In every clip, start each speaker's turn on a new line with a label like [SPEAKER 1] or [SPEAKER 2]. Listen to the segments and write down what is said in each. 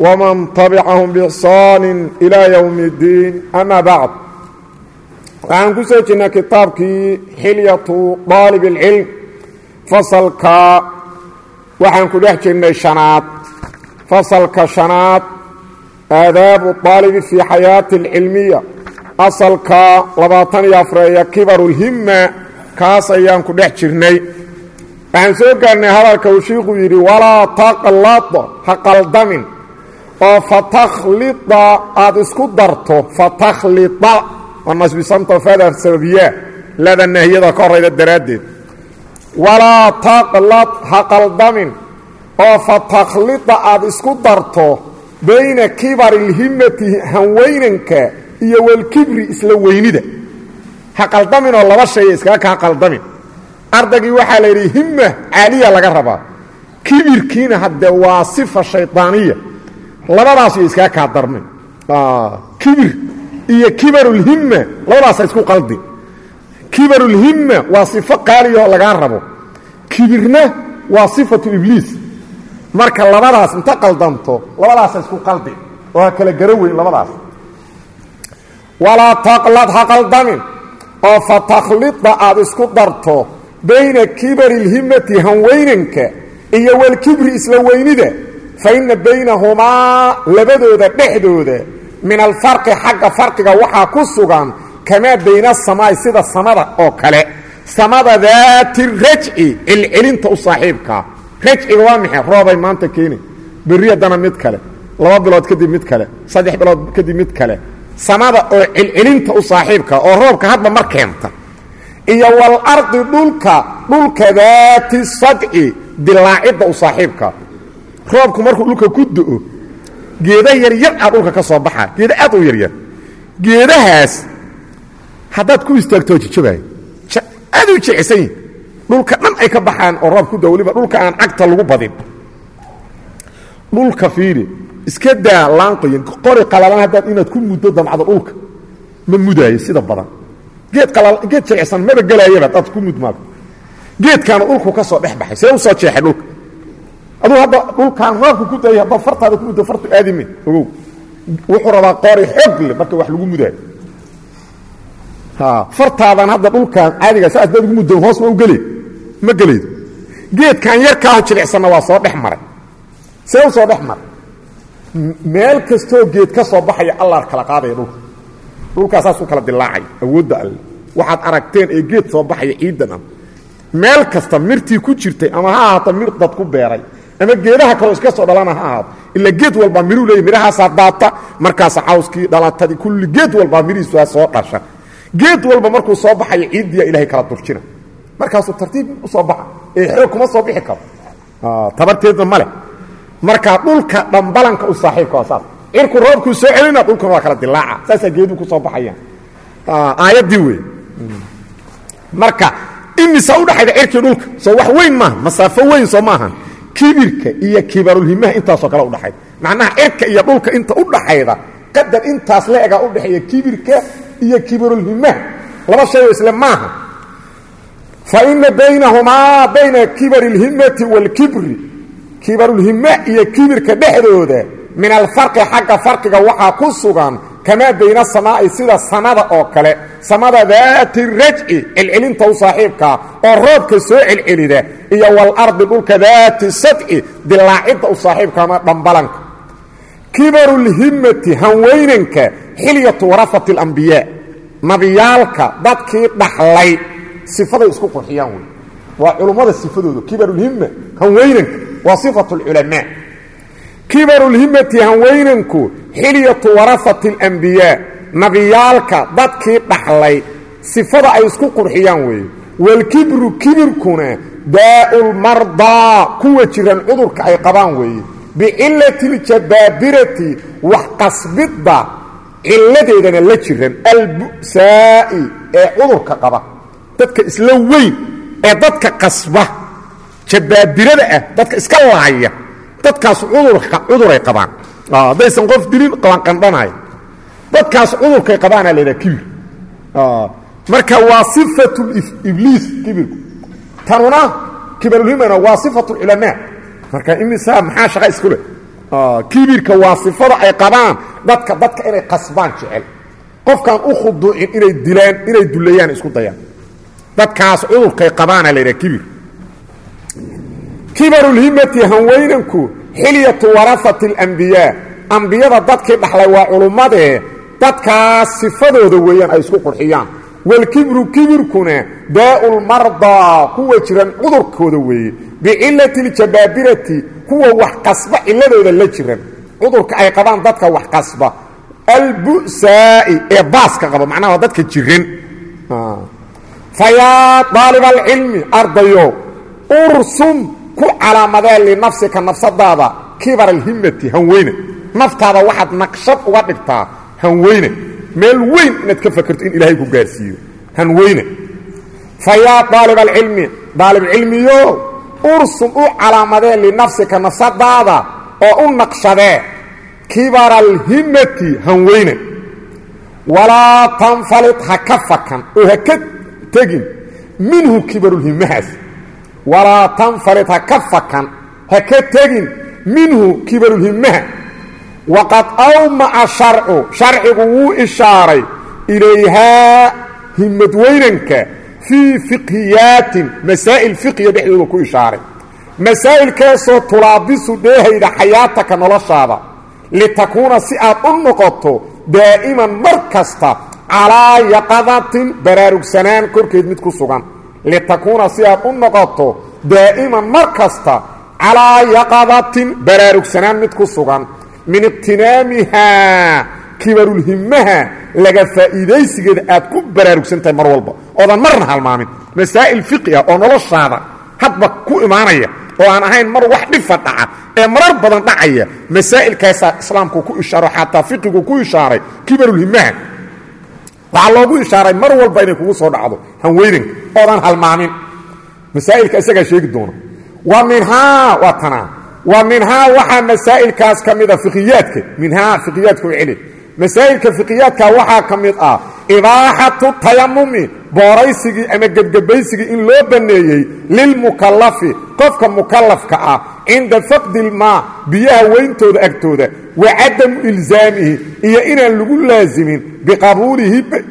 [SPEAKER 1] ومن تبعهم بإحسان إلى يوم الدين أما بعد waxaan ku soo jirnay kitaabkii xilyatu daalib اlcilm fasalka waxaan ku dhex jirnay shanaad fasalka shanaad aadaabu daalibi fii xayaati اlcilmiya asalka labaatan iyo afreeya kibaru lhima kaas ayaan ku dhex jirnay waxaan soo gaarnay hadalka uu shiikhuu yidhi walaa taqlada ha qaldamin oo fatakhlida aada isku darto fatakhlida waa nasbisanta fada sababiyaa lada nahiyada ka horayda daraaddeed. Walaa taqlad ha qaldamin. Oo fatakhlida aada isku darto bayna kibari lhimmati hanweynanka iyo walkibri isla weynida. Ha qaldaminoo laba shaya iskaga kaa qaldamin. Ardaygii waxaa la yidhi himma caaliya laga rabaa. Kibirkiina haddee waa sifa shaydaaniya labadaas iyo iskaga kaa darmin kibir iyo kibarulhimma labadaasa isku qaldi. Kibarulhimma waa sifo qaaliyaoo lagaa rabo. Kibirna waa sifatu marka labadaas inta qaldanto labadaasa isku qaldi. Oo kala garo labadaas. Walaa taqlad ha qaldamin oo fatakhlida aad isku darto bayna kibari lhimmati hanweynanka iyo walkibri isla weynida fa inna baynahumaa labadooda dhexdooda min alfarqi xagga farqiga waxaa ku sugan kamaa bayna asamaai sida samada oo kale samada daati rajci celcelinta u saaxiibkaa rajciga waa maxay roobay maanta keeni berri haddana mid kale laba bilood kadib mid kale saddex bilood kadib mid kale samada oo celcelinta u saaxiibka oo roobka hadba mar keenta iyo walardi dhulka dhulka daati sadci dilaacidda u roobku markuu dhulka ku do-o geeda yaryar ah dhulka ka soo baxaa geeda aad u yaryar geedahaas haddaad ku istaagtoo jijabaayo aad u jecsan yihiin dhulka dhan ay ka baxaan oo roob ku da waliba dhulka aan cagta lagu badin. Dhulka fiiri iska daa laanqoyan qori qalalan haddaad inaad ku muddo damcdo dhulka ma mudaayo sida badan. Geed geed jecsan maba gelaayaba dad ku mudmaado geedkaana dhulku ka soo dhex baxay see u jeexay dhulka aduu hadda dhulkaan roobka ku dayay haddaad fartaada ku muddo fartu aadime ogow. Wuxuu rabaa qori xoog marka wax lagu mudaayo fartaadan hadda dhulkaan caadiga saas daad ugu muddo hoos ma u gele ma gelaydo geedkan yarkaa jilicsanna waa soo dhex maray. Soo dhex meel kastoo geed ka soo baxaya allah kala qaadaya dhulka. Dhulkaasaas u kala dilaacaya awoodda alle. Waxaad aragteen ee geed soo baxaya ciidan meel kasta mirtii ku jirtay ama ha ahaato mir dad ku beeray ama geedaha kaloo iska soo dhalana ha ahaato ilaa geed walbaa miruu leeyay midhahaasaa daata. Markaasa cawskii dhalatadii kulli geed walbaa midhiisuaa soo dhasha. Geed walba markuu soo baxayo ciiddiya ilahay kala durjina. Markaasuu tartiib u baxa. Ee xoog kuma soo bixi karo. Tabarteedna ma leh. Markaa dhulka dhambalanka u saaxiibka waa saas. Cirku roobkuu soo celina dhulkuna waa kala dilaaca. Saasaa geeduu ku baxayaan. Aayaddii wey marka imisa udhaxayda cirkii dhulka. Soo wax weyn maaha masaafo weyn soo maahan kibirka iyo kibarulhimaha intaasoo kale udhaxayda macnaha cirka iyo dhulka inta u dhaxayda qadar intaas la egaa udhexeeya kibirka iyo kibarulhimaha. Laba shayoo isle maaha fa ina baynahumaa bayna kibari اlhimati wاlkibri kibarulhima iyo kibirka dhexdooda min alfarqi xagga farqiga waxaa ku sugan kamaa bayna samaa'i sida samada oo kale. Samada daati rajci celcelinta u saaxiibkaa oo roobka soo celcelida iyo walardi dhulka daati sadci dilaacidda u saaxiibka ama dhambalanka. Kibarulhimmati hanweynanka xilyatu warafati اlambiyaa nabiyaalka dadkii dhaxlay. Sifaday isku qurxiyaan wey. Waa culummada sifadooda kibarulhimma hanweynanka waa sifatu اlculamaa kibarulhimmati hanweynanku xilyatu warafati اlambiyaa nabiyaalka dadkii dhaxlay sifada ay isku qurxiyaan weeye. Walkibru kibirkuna daa'ulmardaa kuwa jiran cudurka ay qabaan weeye. Bicilati ljabaabirati wax qasbidda cilladeedana la jiran albu'saa'i ee cudurka qaba. Dadka isla weyn ee dadka qasba jabaabirada ah dadka iska laaya dadkaas cuduray qabaan. Haddaysan qof dilin qabanqandhanaya dadkaas cudurkay qabaana laydhaha kibir. Marka waa sifatu ibliis kibirku tanuna kibarulhimana waa sifatu culamaa marka imisa maxaa shaqa isku leh? Kibirka waa sifada ay qabaan dadka dadka inay qasbaan jecel. Qofkaan u khuduucin inay dilaan inay duleeyaan isku dayaan. Dadkaas cudurkay qabaana laydhaha kibir kibarulhimati hanweynanku xilyatu warafati اlambiyaa ambiyada dadkii dhaxlay waa culummadee dadkaas sifadooda weeyaan ay isku qurxiyaan. Walkibru kibirkuna daau lmardaa kuwa jiran cudurkooda weeye. Bicilati ljabaabirati kuwa wax qasba ciladooda la jiran. Cudurka ay qabaan dadka wax qasba. Albu'saa'i ee baaska qaba macnaha dadka jiran. Fayaa daalib alcilmi ku calaamadee linafsika nafsadaada kibar alhimmati hanweyne naftaada waxaad naqshad uga dhigtaa hanweyne meel weyn inaad ka fakerto in ilaahay ku gaarsiiyo hanweyne fa yaa daalib alcilmi daalibcilmiyo ursum u calaamadee linafsika nafsadaada oo u naqshadee kibara alhimmati hanweyne walaa tanfalid ha ka fakan oo ha ka tegin. Minhu kibarulhimahaas walaa tanfarid ha ka fakan ha ka tegin minhu kibarulhimaha waqad awmaca sharcu sharcigu wuu ishaaray ilayhaa himad weynanka fii fiqhiyaatin masaa'il fiqhiya dhexdooda ku ishaaray. Masaa'ilkaasoo tulaabisu dheehayda xayaataka noloshaada litakuuna si aad u noqoto daa'iman mar kasta calaa yaqadatin baraarugsanaan korkeed mid ku sugan litakuuna si aad u noqoto daa'iman mar kasta calaa yaqadatin baraarugsanaan mid ku sugan min iqtinaamihaa kibarulhimaha laga faa'iidaysigeeda aad ku baraarugsan tahay mar walba oodan marna halmaamin masaa'il fiqi ah oo noloshaada hadba ku imaanaya oo aan ahayn mar wax dhifa dhaca ee marar badan dhacaya masaa'ilkaasaa islaamku ku ishaaro xataa fiqigu ku ishaaray kibarulhimaha waxaa loogu ishaaray mar walba inay kugu soo dhacdo hanweynanka oodan halmaamin. Masaa'ilka isagaa sheegi doona. Wa minhaa waa tanaa. Wa minhaa waxaa masaa'ilkaas ka mida fiqiyaadka minhaa fiqiyaadka u celi. Masaa'ilka fiqiyaadka waxaa ka mid ah ibaaxatu tayamumi booraysigii ama gebgebaysigii in loo banneeyey lilmukallafi qofka mukallafka ah cinda faqdi ilmaa biyaha weyntooda agtooda wa cadamu ilsaamihi iyo inaan lagu laasimin biqabuuli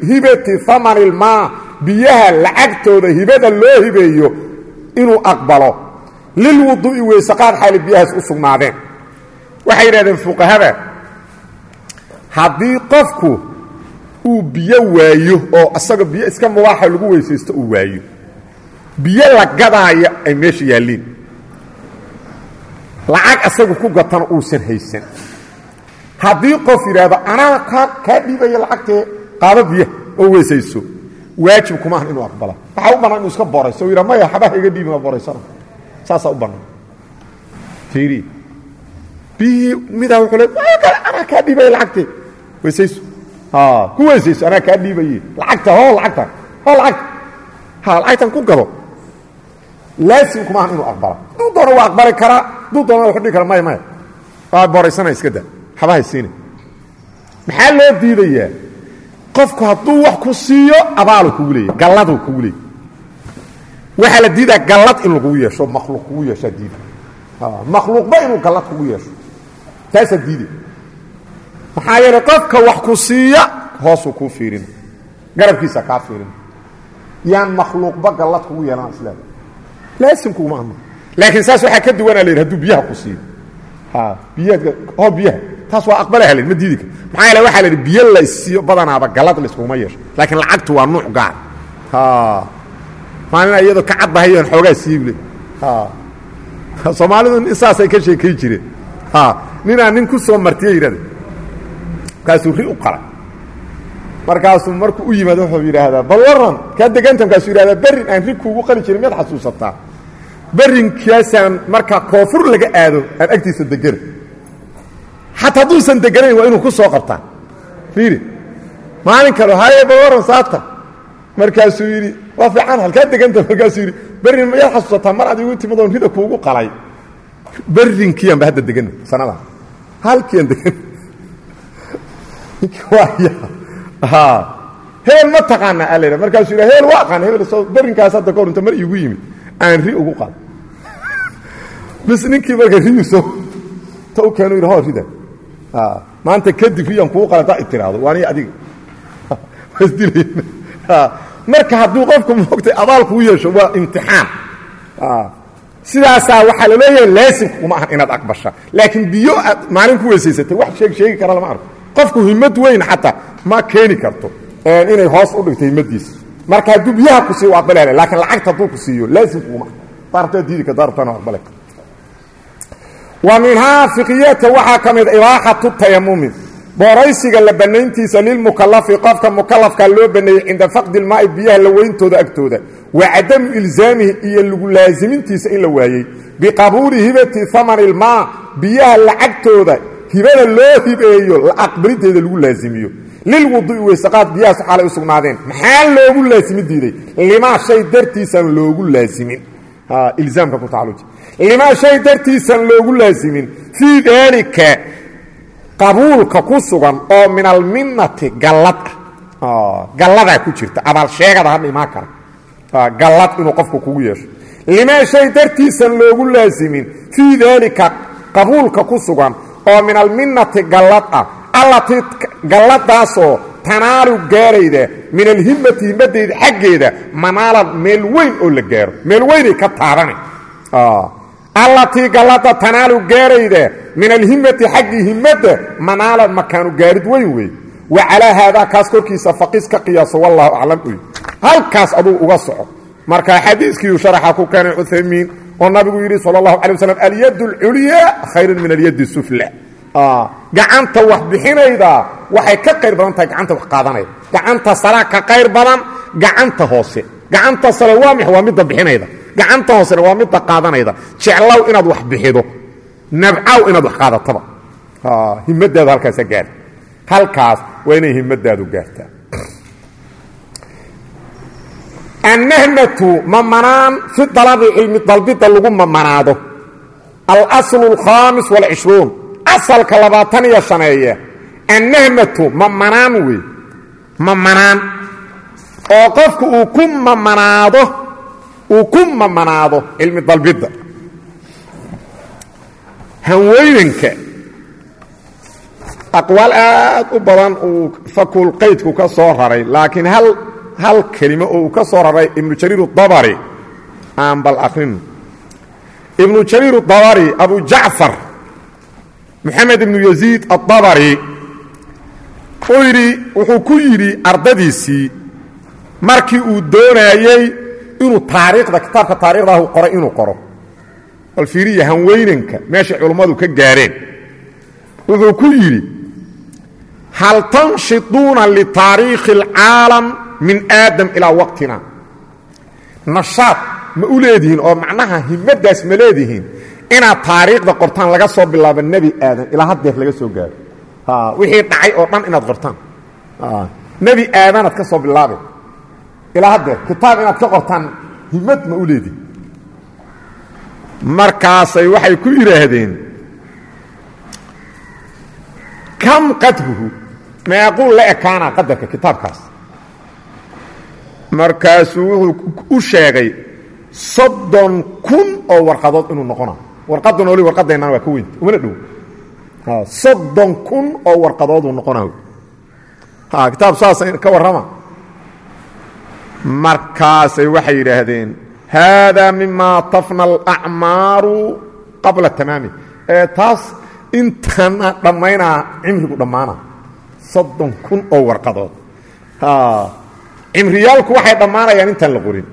[SPEAKER 1] hibati hamani ilmaa biyaha lacagtooda hibada loo hibeeyo inuu aqbalo. Lilwuduu'i weysaqaad xaali biyahaas u sugnaadeen. Waxay yidhahdeen fuqahada haddii qofku uu biyo waayo oo asaga biyo iska mubaaxa lagu weysaysto uu waayo biyo la gadaayo ay meesha yaalliin. Lacag asagu ku gatana uusan haysan haddii qof yidhaahdo anaa kaa dhiibaya lacagtee qaado biyaha oo weysayso. Waajib kuma ahan inuu aqbala waxaa u bannaan inuu iska borayso yidha maya xabaha iga dhiibin waa boraysana saasaa u bannaan. Fiiri biyihii midaa wuxuu le anaa kaa dhiibaya lacagtee weysayso. Ku weysayso anaa kaa dhiibaye lacagta hoo lacagta hoo lacagta ha lacagtan ku gado. Laasim kuma ahan inuu aqbala duu doona waa aqbali karaa duu doona wuxuu dhihi kara maya maya waa boraysana iska da xabahay siina maxaa loo diidayaa? Qofku hadduu wax ku siiyo abaalu kugu leeyay galladuu kugu leeyay waxaa la diidaa gallad in lagugu yeesho makhluuq kugu yeeshaa diida. Makhluuqba inuu gallad kugu yeesho. Taasaa diida maxaa yeelay qofka wax ku siiya hoosuu kuu fiirina garabkiisa kaa fiirina yaan makhluuqba gallad kugu yeelan islaam laasimkuguma ama. Laakiin saas waxaa ka duwanaa la yidhi haduu biyaha ku siiyo. Biyaha oo biyaha taas waa aqbala halen ma diidi kar maxaa yeele waxaa la yidhi biyo la isiiyo badanaaba gallad layskuguma yeesho laakiin lacagtu waa nuuc gaar. Maalina iyadoo ka caddahayan xoogaa siible soomaalidu saasay ka sheekay jireen. Ninaa nin ku soo martiye yidhahda. Markaasuu ri u qalay markaasuu markuu u yimaado wuxuu yidhaahdaa bal waran kaa deganta markaasuu yidhahdaa berrin aan ri kuugu qali jirin miyaad xasuusataa? Berrinkaasaan markaa koonfur laga aado aan agtiisa degana xataa hadduusan deganayn waa inuu ku soo qabtaa. Fiiri. Maalin kale haye bawaran saata. Markaasuu yidhi waa fiican halkaa deganta. Markaasuu yidhi berrin mayaad xasuusataa mar ad igu timid oon rida kuugu qalay. Berrinkiiaan ba hadda degana sanadan halkiiaan degana hebel ma taqaanaa aa laydha markaasuu yidha hebel waa aqaan hebel soo berrinkaas hadda ka hor inta mar iigu yimid. Aan ri ugu qal bis ninkii marka riyu soo ta u keenu yidhi hoo rida maanta kadib riyaan kugu qala daa itiraahdo waa aniga adiga wasdilayna marka hadduu qofku moogtay abaal kuu yeesho waa imtixaan. Sidaasaa waxaa la leeyahay laasimka uma ahan inaad aqbasha. Laakiin biyo aad maalin ku weysaysatay wax sheeg sheegi kara lama arko. Qofku himmad weyn xataa ma keeni karto inay hoos u dhigto himmadiisa marka hadduu biyaha ku siiyo waa aqbalaya laakiin lacagta hadduu ku siiyo laasimka uma daartaa diidi ka daartana aqbale wa minhaa fiqiyaadka waxaa ka mid ibaaxatu tayamumi booraysiga la bannayntiisa lilmukalafi qofka mukalafka loo banneeyey cinda faqdi ilmaa'i biyaha la weyntooda agtooda. Wa cadamu ilzaamihi iyo lagu laasimintiisa in la waayey. Biqabuuli hibati amani ilmaa biyaha lacagtooda hibada loo hibeeyo la aqbalinteeda lagu laasimiyo. Lilwudu'i weysaqaad biyahaas xaalay u sugnaadeen. Maxaa loogu laasimi diiday? Limaa shay dartiisaan loogu laasimin. Ilzaamka ku tacaluji limaa shay dartiisan loogu laasimin fii daalika qabuulka ku sugan oo min alminnati gallad ah. Galladaa ku jirta. Abaalsheegada hadha imaan kara. Gallad inuu qofku kugu yeesho. Limaa shay dartiisan loogu laasimin fii daalika qabuulka ku sugan oo min alminnati gallad ah. Allatii galladaasoo tanaalu gaarayda min alhimmati himmadeyda xaggeeda manaalan meel weyn oo la gaaro. Meel weynay ka taabana allatii gallada tanaalu gaarayda min alhimmati xaggii himmadda manaalan makaanu gaarid weyn wey wa calaa haadaa kaas korkiisa ka qiyaaso wallaahu aclam uy. Halkaas aduu uga soco. Marka xadiiskiiu sharaxa ku keenay cuthaymiin oo nabigu yidhi sal allahu alay waslam alyad alculyaa khayrun min alyadi sufla. Gacanta wax bixinayda waxay ka qayr badan tahay gacanta wax qaadanayda. Gacanta saraa ka qayr badan gacanta hoose. Gacanta sare waa mix waa midda bixinayda gacanta hoosena waa midda qaadanayda. Jeclow inaad wax bixido. Nabcaw inaad wax qaadataba. Himadaadu halkaasa gaarta halkaas waa inay himadaadu gaartaa. Annahmatu mamanaan fi dalabi cilmi dalbidda lagu mamanaado alaslu alkhaamis walcishruun asalka labaatan iyo shaneeye. Annahmatu mamanaan wey mamanaan oo qofku uu ku mamanaado uu ku mamanaado cilmi dalbidda. Hanweynanka aqwaal aad u badan uu fakul qaydku ka soo raray laakiin hal kelimo oo uu ka soo raray ibnu jariir dabari aan bal akrino ibnu jariir dabari abu jacfar moxamed ibnu yaziid adabari uu yidhi wuxuu ku yidhi ardadiisii markii uu doonaayey inuu taariikhda kitaabka taarikhdaah qoray inuu qoro. Bal fiiriya hanweynanka meeshay culummadu ka gaareen. Wuxuu ku yidhi hal tanshiduuna litaariikhi اlcaalam min aadam ilaa waqtina? Nashaad ma u leedihiin oo macnaha himmaddaas ma leedihiin inaad taariikhda qortaan laga soo bilaabo nebi aadan ilaa haddeer laga soo gaaro. Wixii dhacay oo dhan inaad qortaan. Nebi aadanaad ka soo bilaabe ilaa haddeer kitaab inaad ka qortaan himmad ma u leedihiin markaasay waxay ku yidhaahdeen kam qadruhu meequu la ekaanaa qadarka kitaabkaas. Markaasuu wuxuu u sheegay soddon kun oo warqadood inuu noqona. Warqaddan oli warqadaynana waa ka weynta umana dhow. Soddon kun oo warqadooduu noqona. Kitaab saasa ka warrama markaasay waxay yidhaahdeen haadaa mima tafna alacmaaru qabla tamaami. Ee taas intana dhammaynaa cimrigu dhammaana soddon kun oo warqadood. Cimriyaalku waxay dhammaanayaan intaan la qorin.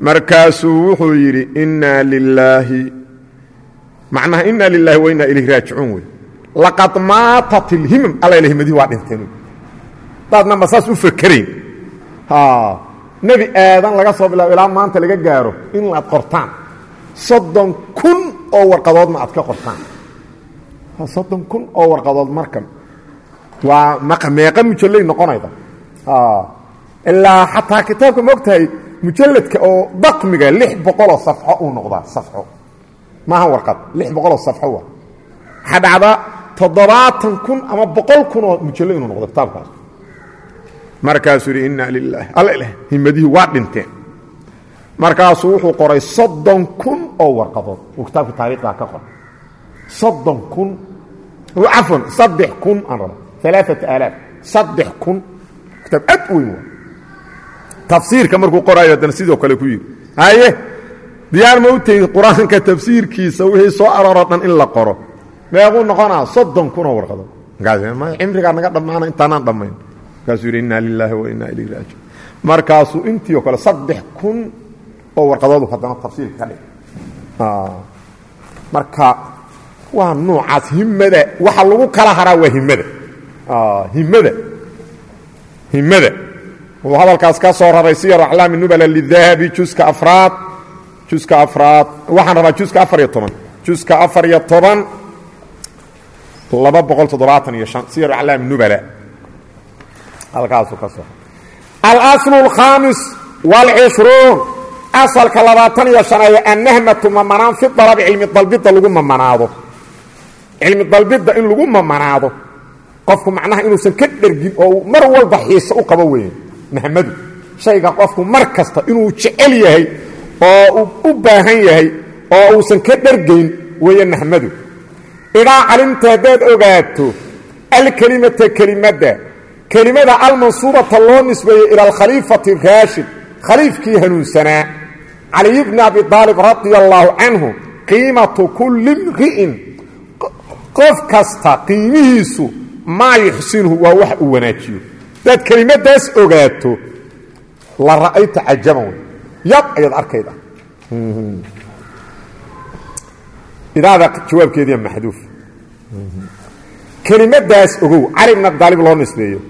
[SPEAKER 1] Markaasuu wuxuu yidhi inaa lilaahi macnaha inaa lilaahi wa ilayhi raajicuun wey. Laqad maatat ilhimam alla waa dhinteen. Daadna saas u fakerayn nebi aadan laga soo bilaabo ilaa maanta laga gaaro in aad qortaan. Soddon kun oo warqadoodna aad ka qortaan. Soddon kun oo warqadood markan. Waa meeqa mujallay noqonayda. Ilaa xataa kitaabka maogtahay mujalladka oo daqmiga lix boqoloo safxo uu noqdaa safxo. Maaha warqad lix boqoloo safxo waa. Waxaa dhacdaa toddobaatan kun ama boqol kun oo mujallo inuu noqdo kitaabkaas markaasuu yidhi inna lilahi alla ilah himadihii waa dhinteen markaasuu wuxuu qoray soddon kun oo warqadood. Uu kitaabka taariikhdaa ka qoray. Soddon kun. Cafwan saddex kun aan raba alaaat aalaaf. Saddex kun. Kitaab aad weyn waa tafsiirka markuu qoraayo haddana sidoo kale ku yidhi haye diyaar ma u tegid qur'aanka tafsiirkiisa wixii soo arooroo dhan in la qoro. Meequu noqonaa soddon kunoo warqadood. Markaas cimrigaa naga dhammaana intaanaan dhammayn markaasuu yidhi inna lilaahi wa inna ilayhi raajiun markaasuu intii oo kale saddex kun oo warqadoodu haddana tafsiirka ka dhig marka waa noocaas himada waxa lagu kala haraa waa himada himada himada uu hadalkaas ka soo raray siyar aclaami nubala lidahabi juska afraad. Juska afraad. Waxaan rabaa juska afar iyo toban. Juska afar iyo toban laba boqol toddobaatan iyo shan. Siyar aclaami nubala halkaasuu ka soo. Alaslu alkhaamis waalcishruun asalka labaatan iyo shaneeyo annahmatu mamanaan fi dalabi cilmi dalbidda lagu mamanaado. Cilmi dalbidda in lagu mamanaado. Qofku macnaha inuusan ka dhergin oo mar walba xiise u qabo weeye nahmadu shayga qofku mar kasta inuu jecel yahay oo u baahan yahay oo uusan ka dhergayn weeye nahmadu. Idaa calimta haddaad ogaato alkelimata kelimadda kelimada almansuubata loo nisbeeyey ila alkhaliifati raashid khaliifkii hanuunsanaa caliy bni abi aalib radia allaahu canhu qiimatu kulli mri'in qof kasta qiimihiisu maa yuxsinuhu waa wax uu wanaajiyo. Hadaad kelimadaas ogaato la ra'ayta cajaban wey yab ayaad arkayda. Idaada jawaabkeediia maxduuf. Kelimadaas ogow cali bn abi aalib loo nisbeeyo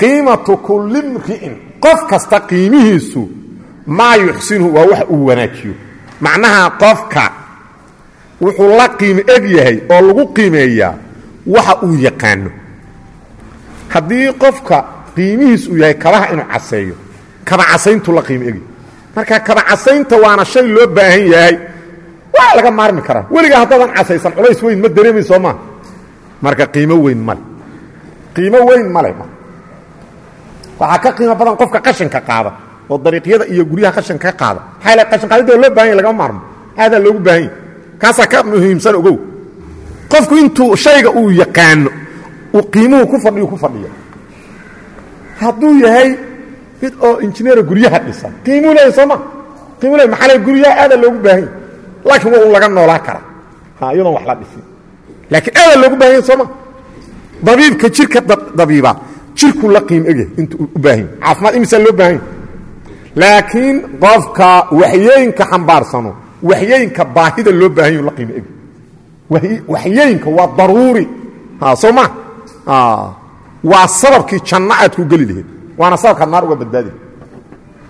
[SPEAKER 1] qiimatu kulli mri'in qof kasta qiimihiisu maa yuxsinuhu waa wax uu wanaajiyo. Macnaha qofka wuxuu la qiimo eg yahay oo lagu qiimeeyaa waxa uu yaqaano. Haddii qofka qiimihiis uu yahay kabaha inuu caseeyo kaba casayntu la qiimo egi. Marka kaba casaynta waana shay loo baahan yahay waa laga maarmi karaa. Weligaa haddaadan casaysan culays weyn ma dareemi soo maa marka qiimo weyn male qiimo weyn male waxaa ka qiimo badan qofka qashinka qaada oo dariiqyada iyo guryaha qashinka ka qaada. Maxaa la qashin qaadidda loo baahan yahy lagama maarmo. Aadaa loogu baahan yahy kaasaa ka muhiimsan ogow. Qofku intuu shayga uu yaqaano uu qiimuhu ku fadhiyu ku fadhiya hadduu yahay mid oo injineera guryaha dhisa qiimuu leeyahy soo ma? Qiimu leey maxaa le guryaha aadaa loogu baahan yahy laakiin waa un laga noolaa karaa. Iyadoon wax la dhisin. Laakiin aadaa loogu baahan yahy soo ma? Dabiibka jirka dabiiba jirkuu la qiim ege intuu u baahan caafimaad imisaa loo baahan laakiin qofka waxyooyinka xambaarsano waxyooyinka baahida loo baahan yahu la qiimo egi waxyooyinka waa daruuri. Soo ma? Waa sababkii janno aad ku geli laheyd waana sababkaad naar uga badbaadi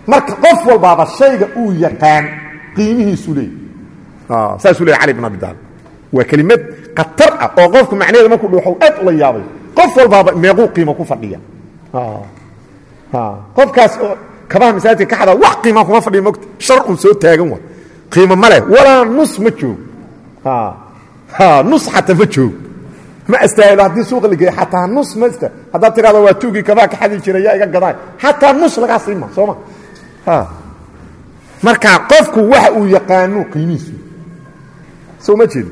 [SPEAKER 1] marka qof walbaaba shayga uu yaqaan qiimihiisu leey saasuu leey cali bn abi taalib waa kelimad khatar ah oo qofku macnaheeda markuu dhuuxo aad ula yaabay qof walbaaba meequu qiimo ku fadhiya. Qofkaas oo kabaha masaajidka ka xadaa wax qiima kuma fadhiya mogta shar un soo taagan wa. Qiimo ma leh. Walaa nus ma joog. Nus xataa ma joog. Ma astaahilo haddii suuqa la geeyo xataa nus ma ista haddaad tidhahdo waa tuugii kabaha ka xadi jiray yaa iga gadaay xataa nus lagaa siima soo ma? Marka qofku waxa uu yaqaano qiimihiisu. Soo ma jeedi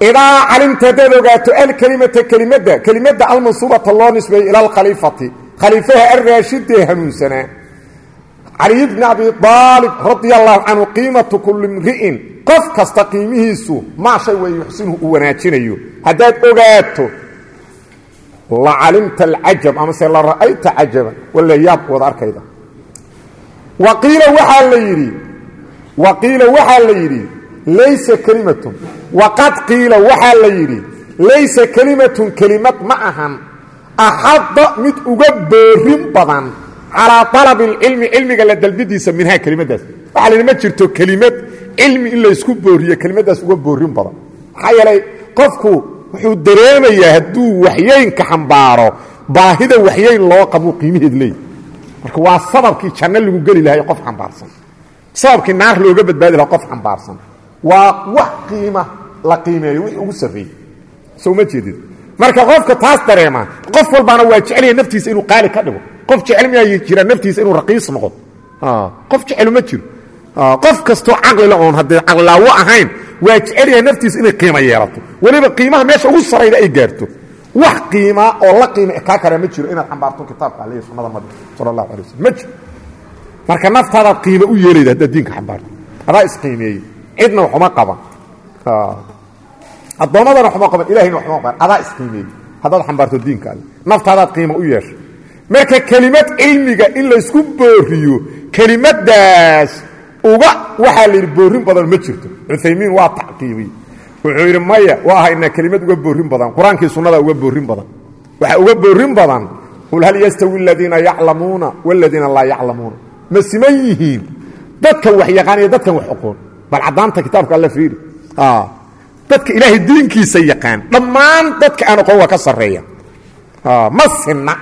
[SPEAKER 1] idaa calimta haddaad ogaato alkelimata kelimadda kelimadda almansuubata loo nisbeeyey ila alkhaliifati khaliifaha alraashidee hanuunsanaa caliy bni abi aalib radia allahu qiimatu kulli mri'in qof kasta qiimihiisu maa shay way yuxsinuhu uu wanaajinayo haddaad ogaato la calimta alcajab amase la ra'ayta cajaban walla yaab wada arkayda wa qiila waxaa la yidhi wa qiila waxaa la yidhi laysa kelimatun waqad qiila waxaa la yidhi laysa kelimatun kelimad ma ahan. Axadda mid uga boorin badan calaa alabi اlcilmi cilmiga la dalbidiisa minhaa kelimadaas. Waxaa la yidhi ma jirto kelimad cilmi in laysku booriyo kelimadaas uga boorin badan. Maxaa yeelay qofku wuxuu dareemayaa hadduu waxyaynka xambaaro baahida waxyayn loo qabuu qiimaheed leey marka waa sababkii janno lagu geli lahay qof xambaarsan. Sababkii naar looga waa wax qiima la qiimeeyo wixii ugu sarreeyey soo ma jeedid marka qofka taas dareema qof walbaana waa jecelya naftiisa inuu qaali ka dhigo. Qof jecel miyaa jira naftiisa inuu raqiis noqdo? Qof jecelu ma jiro. Qof kastoo caqlila oon haddee caqlilaawo ahayn waa jecelyahay naftiisa inay qiimo yeelato. Weliba qiimaha meesha ugu sarayda ay gaarto. Wax qiimaa oo la qiima kaa kara ma jiro inaad xambaarto kitaabka alle sunnada nabiga sala allahu alay waslm ma jiro. Marka naftaadaad qiimo u yeelayda haddaad diinka xambaarto. Adaa isqiimeeyey cidna waxuma qaban. Addoommadana waxuma qaban ilahayna waxuma qaban. Adaa isqiimeeyey haddaad xambaarto diinka alle naftaadaad qiimo u yeesha marka kelimad cilmiga in laysku booriyo kelimadaas uga waxaa la yidhi boorin badan ma jirto. Cuthaymiin waa tacqiibiyey wuxuu yidhi maya waa haynaa kelimad uga boorin badan qur'aankii sunnada uga boorin badan. Waxaa uga boorin badan qul hal yastawi aladiina yaclamuuna waladiina laa yaclamuuna ma siman yihiin. Dadkan wax yaqaan iyo dadkan wax oqoon bal caddaanta kitaabka alla fiiri. Dadka ilaahay diinkiisa yaqaan dhammaan dadka aan oqon waa ka sarreeya. Ma sinna.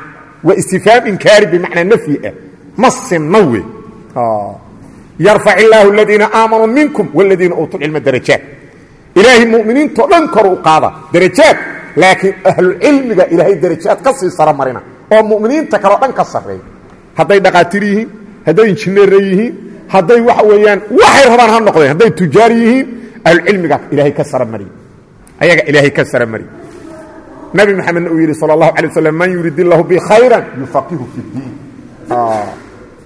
[SPEAKER 1] Waa istifhaam inkaari bimacnaa nafyi ah. Ma sinna we. Yarfac illaahu aladiina aamanuu minkum waladiina uutuu cilma darajaat. Ilaahay muminiintao dhan kor u qaada darajaad laakiin ahlucilmiga ilaahay darajaad ka sii sara marina. Oo muminiinta kaleo dhan ka sarreeya. Hadday dhaqaatir yihiin hadday injineere yihiin hadday waxa weeyaan waxay rabaan ha noqdeen hadday tujaar yihiin ahlucilmiga ilaahay ka sara mariy ayaga ilaahay ka sara mariy nabi maxamedna uu yidhi sal اllahu alay waslam man yurid illahu bi khayran yufaqihu fi اdiin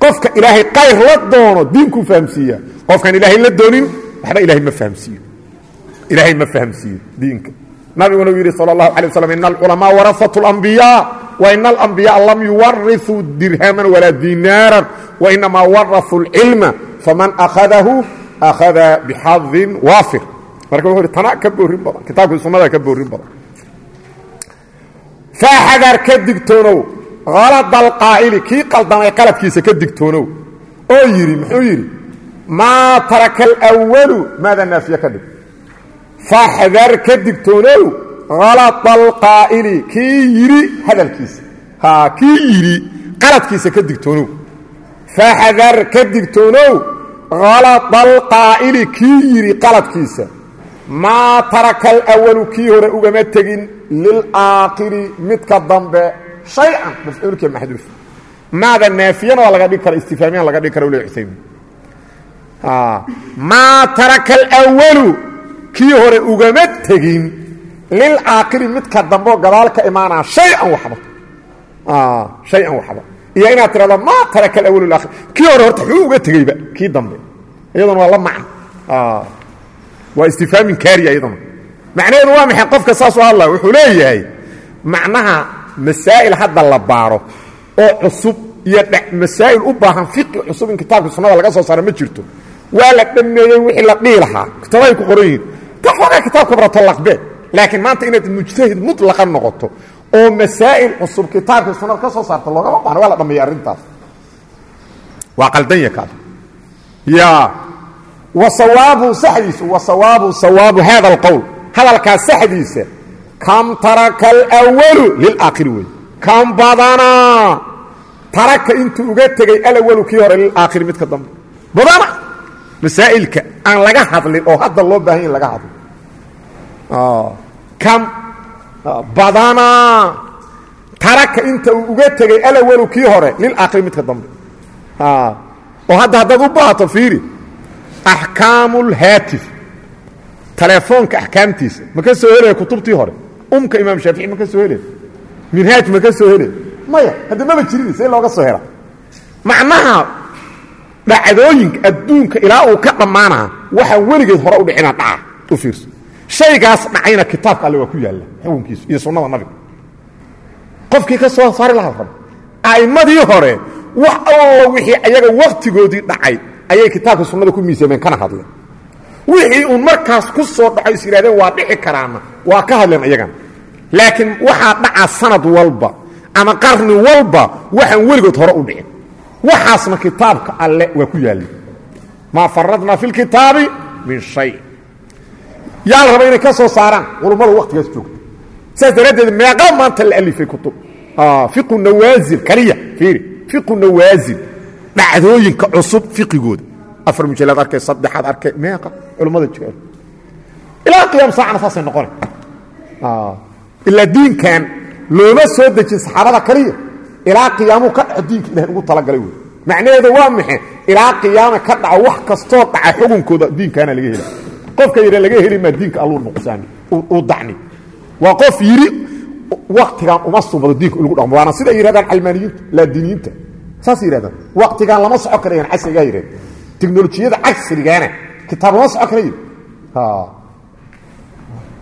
[SPEAKER 1] qofka ilaahay kayr la doono diinkuu fahamsiiya qofkaan ilaahay la doonin waxba ilahay ma fahamsiiyo ilaahay ma fahamsiiyo diinka nabiguna uu yidhi sal اllahu alay waslam ina alculamaa warasatu اlambiyaa wa ina alambiyaءa lam yuwariثuu dirhaman walaa dinaaran wainamaa waraثuu اlcilma faman akhadahu akhada bixadin waafir marka wuxu uhi tana ka boorin badan kitaabkii sunnada ka boorin badan faaxadar ka digtoonow halada alqaa'ili kii qaldamay qaladkiisa ka digtoonow oo yidhi muxuu yidhi maa taraka alwalu maada naafiye ka dhig faxdar ka digtoonow halada alqaa'ili kii yidhi hadalkiisa. Ha kii yidhi qaladkiisa ka digtoonow. Faxdar ka digtoonow halada alqaa'ili kii yidhi qaladkiisa maa taraka alwalu kii hore ugama tegin lilaakiri midka dambe shay-an mafcuulka maxduuf maada naafiyana waa laga dhigi kara istifaamiyan laga dhigi kara u le usaymin maa taraka alwalu kii hore ugama tegin lilaakiri midka dambe oo gadaal ka imaanaa shay-an waxba. Shay-an waxba. Iyo inaad tirahdo maa taraka alwalu laakhir kii hore horta xuu uga tegeyba kii dambe. Iyaduna waa la macno waa istifhaamin kaariya iyaduna macnaheedu waa maxay? Qofka saas u hadlaya wuxuu leeyahay macnaha masaa'il hadda la baaro oo cusub iyo masaa'il u baahan fiqi cusub in kitaabka sunnada laga soo saaro ma jirto. Waa la dhameeyey wixii la dhihi lahaa. Kitaabay ku qoran yihiin. Ka xoogaa kitaabka barato laqbe laakiin maanta inaad mujtahid mutlaqa noqoto oo masaa'il cusub kitaabka sunnada ka soo saarto loogama baahno waa la dhameeyey arrintaas. Waa qaldanya kaas yaa wasawaabu saxdiisu wasawaabu sawaabu hada alqowl hadalkaas saxdiisa kam taraka alwalu lilaakhiri wey kam badanaa taraka intuu uga tegey alawalu kii hore lilaakhiri midka dambe. Badana masaa'ilka aan laga hadlin oo hadda loo baahan in laga hadlo kam badanaa taraka inta uu uga tegey alawalu kii hore lilaakhiri midka dambe. Oo hadda haddaad u baahato fiiri axkaamu lhaatif telefoonka axkaamtiisa ma ka soo helaya kutubtii hore? Umka imaam shaafici ma ka soo helaya minhaaj ma ka soo helaya maya hadda maba jirin see looga soo hela. Macnaha dhacdooyinka adduunka ilaa uu ka dhammaanaa waxaan weligeed hore u dhicina dhaca u fiirso shaygaas dhacayna kitaabka alle waa ku yaalla xukunkiisu iyo sunnada nabiga qofkii ka soo saari laha rabo a'immadii hore wax allo wixii ayaga wakhtigoodii dhacay ayay kitaabka sunnada ku miisaameen kana hadleen. Wixii uun markaas ku soo dhaco is yidhahdeen waa dhici karaana waa ka hadleen iyagana laakiin waxaa dhacaa sanad walba ama qarni walba waxaan weligood hore u dhicin. Waxaasna kitaabka alle waa ku yaalli. Maa faradnaa fi lkitaabi min shay yaa la raba inay ka soo saaraan? Culummada waktigaas joogta saas daraaddeed meeqa maanta la alifay kutub. Fiqu nawaasil kaliya fiiri. Fiqu nawaasil dhacdooyinka cusub fiqigooda. Afar mujalad arkay saddexaad arkay meeqa culummada joogaan ilaa qiyaam saacana saasay noqona ilaa diinkan looma soo dejin saxaabada kaliya. Ilaa qiyaamuhu ka dhaco diinka ilahay ugu talagalay wey macnaheedu waa maxe ilaa qiyaama ka dhaco wax kastoo dhaca xukunkooda diinkaana laga hela qofka yidha laga heli maa diinka alluu nuqsaani uu dacni. Waa qof yidhi waktigan uma subado diinka in lagu dhaqmo. Waana siday yidhahdaan calmaaniyiinta laadiniyiinta. Saas yidhahdaan. Waktigaan lama soco karayaan casrigaa yidhahda teknolojiyada casrigaana kitaab lama soco karayo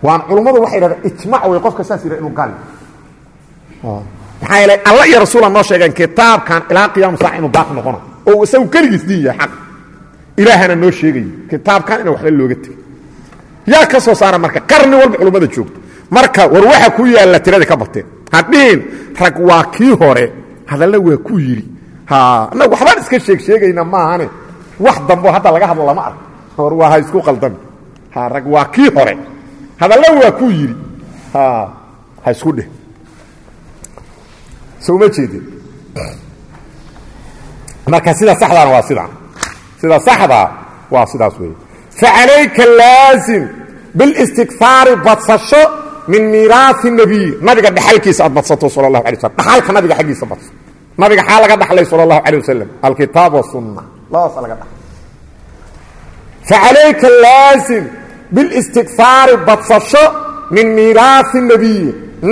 [SPEAKER 1] waan culummadu waxay yidhahdaan ijmac wey qofka saas yidhahda inuu gaali. Maxaa yeelay alla iyo rasuula noo sheegeen kitaabkan ilaa qiyaamu saac inuu baaqi noqona oo isagu keligiis diin yahay xaq. Ilaahana noo sheegayo kitaabkan inaan waxba looga tegin yaa ka soo saara marka qarni walba culummada joogto. Marka war waxa ku yaalla tirada ka bateen hadhihin rag waa kii hore hadalla waa ku yidhi annagu waxbaan iska sheeg sheegayna maahane. Wax dambo hadda laga hadlo lama arko. Hor waa ha isku qaldami rag waa kii hore. Hadalla waa ku yidhi ha isku dheh soma jeedin? Marka sida saxdaana waa sidaa sida saxdaa waa sidaas weeye facalayka laazim biاlistikfaari badsasho min miiraai nabiy nabiga dhaxalkiisa aad badsato sal اlahu alay slam dhaxalka nabiga xaggiisa badso nabiga xaa laga dhaxlay sal اlahu alيه wasalam alkitaab wasunna labadaasa laga dhaxlay facalayka laazim biاlistikfaari badsasho min miiraai nabiy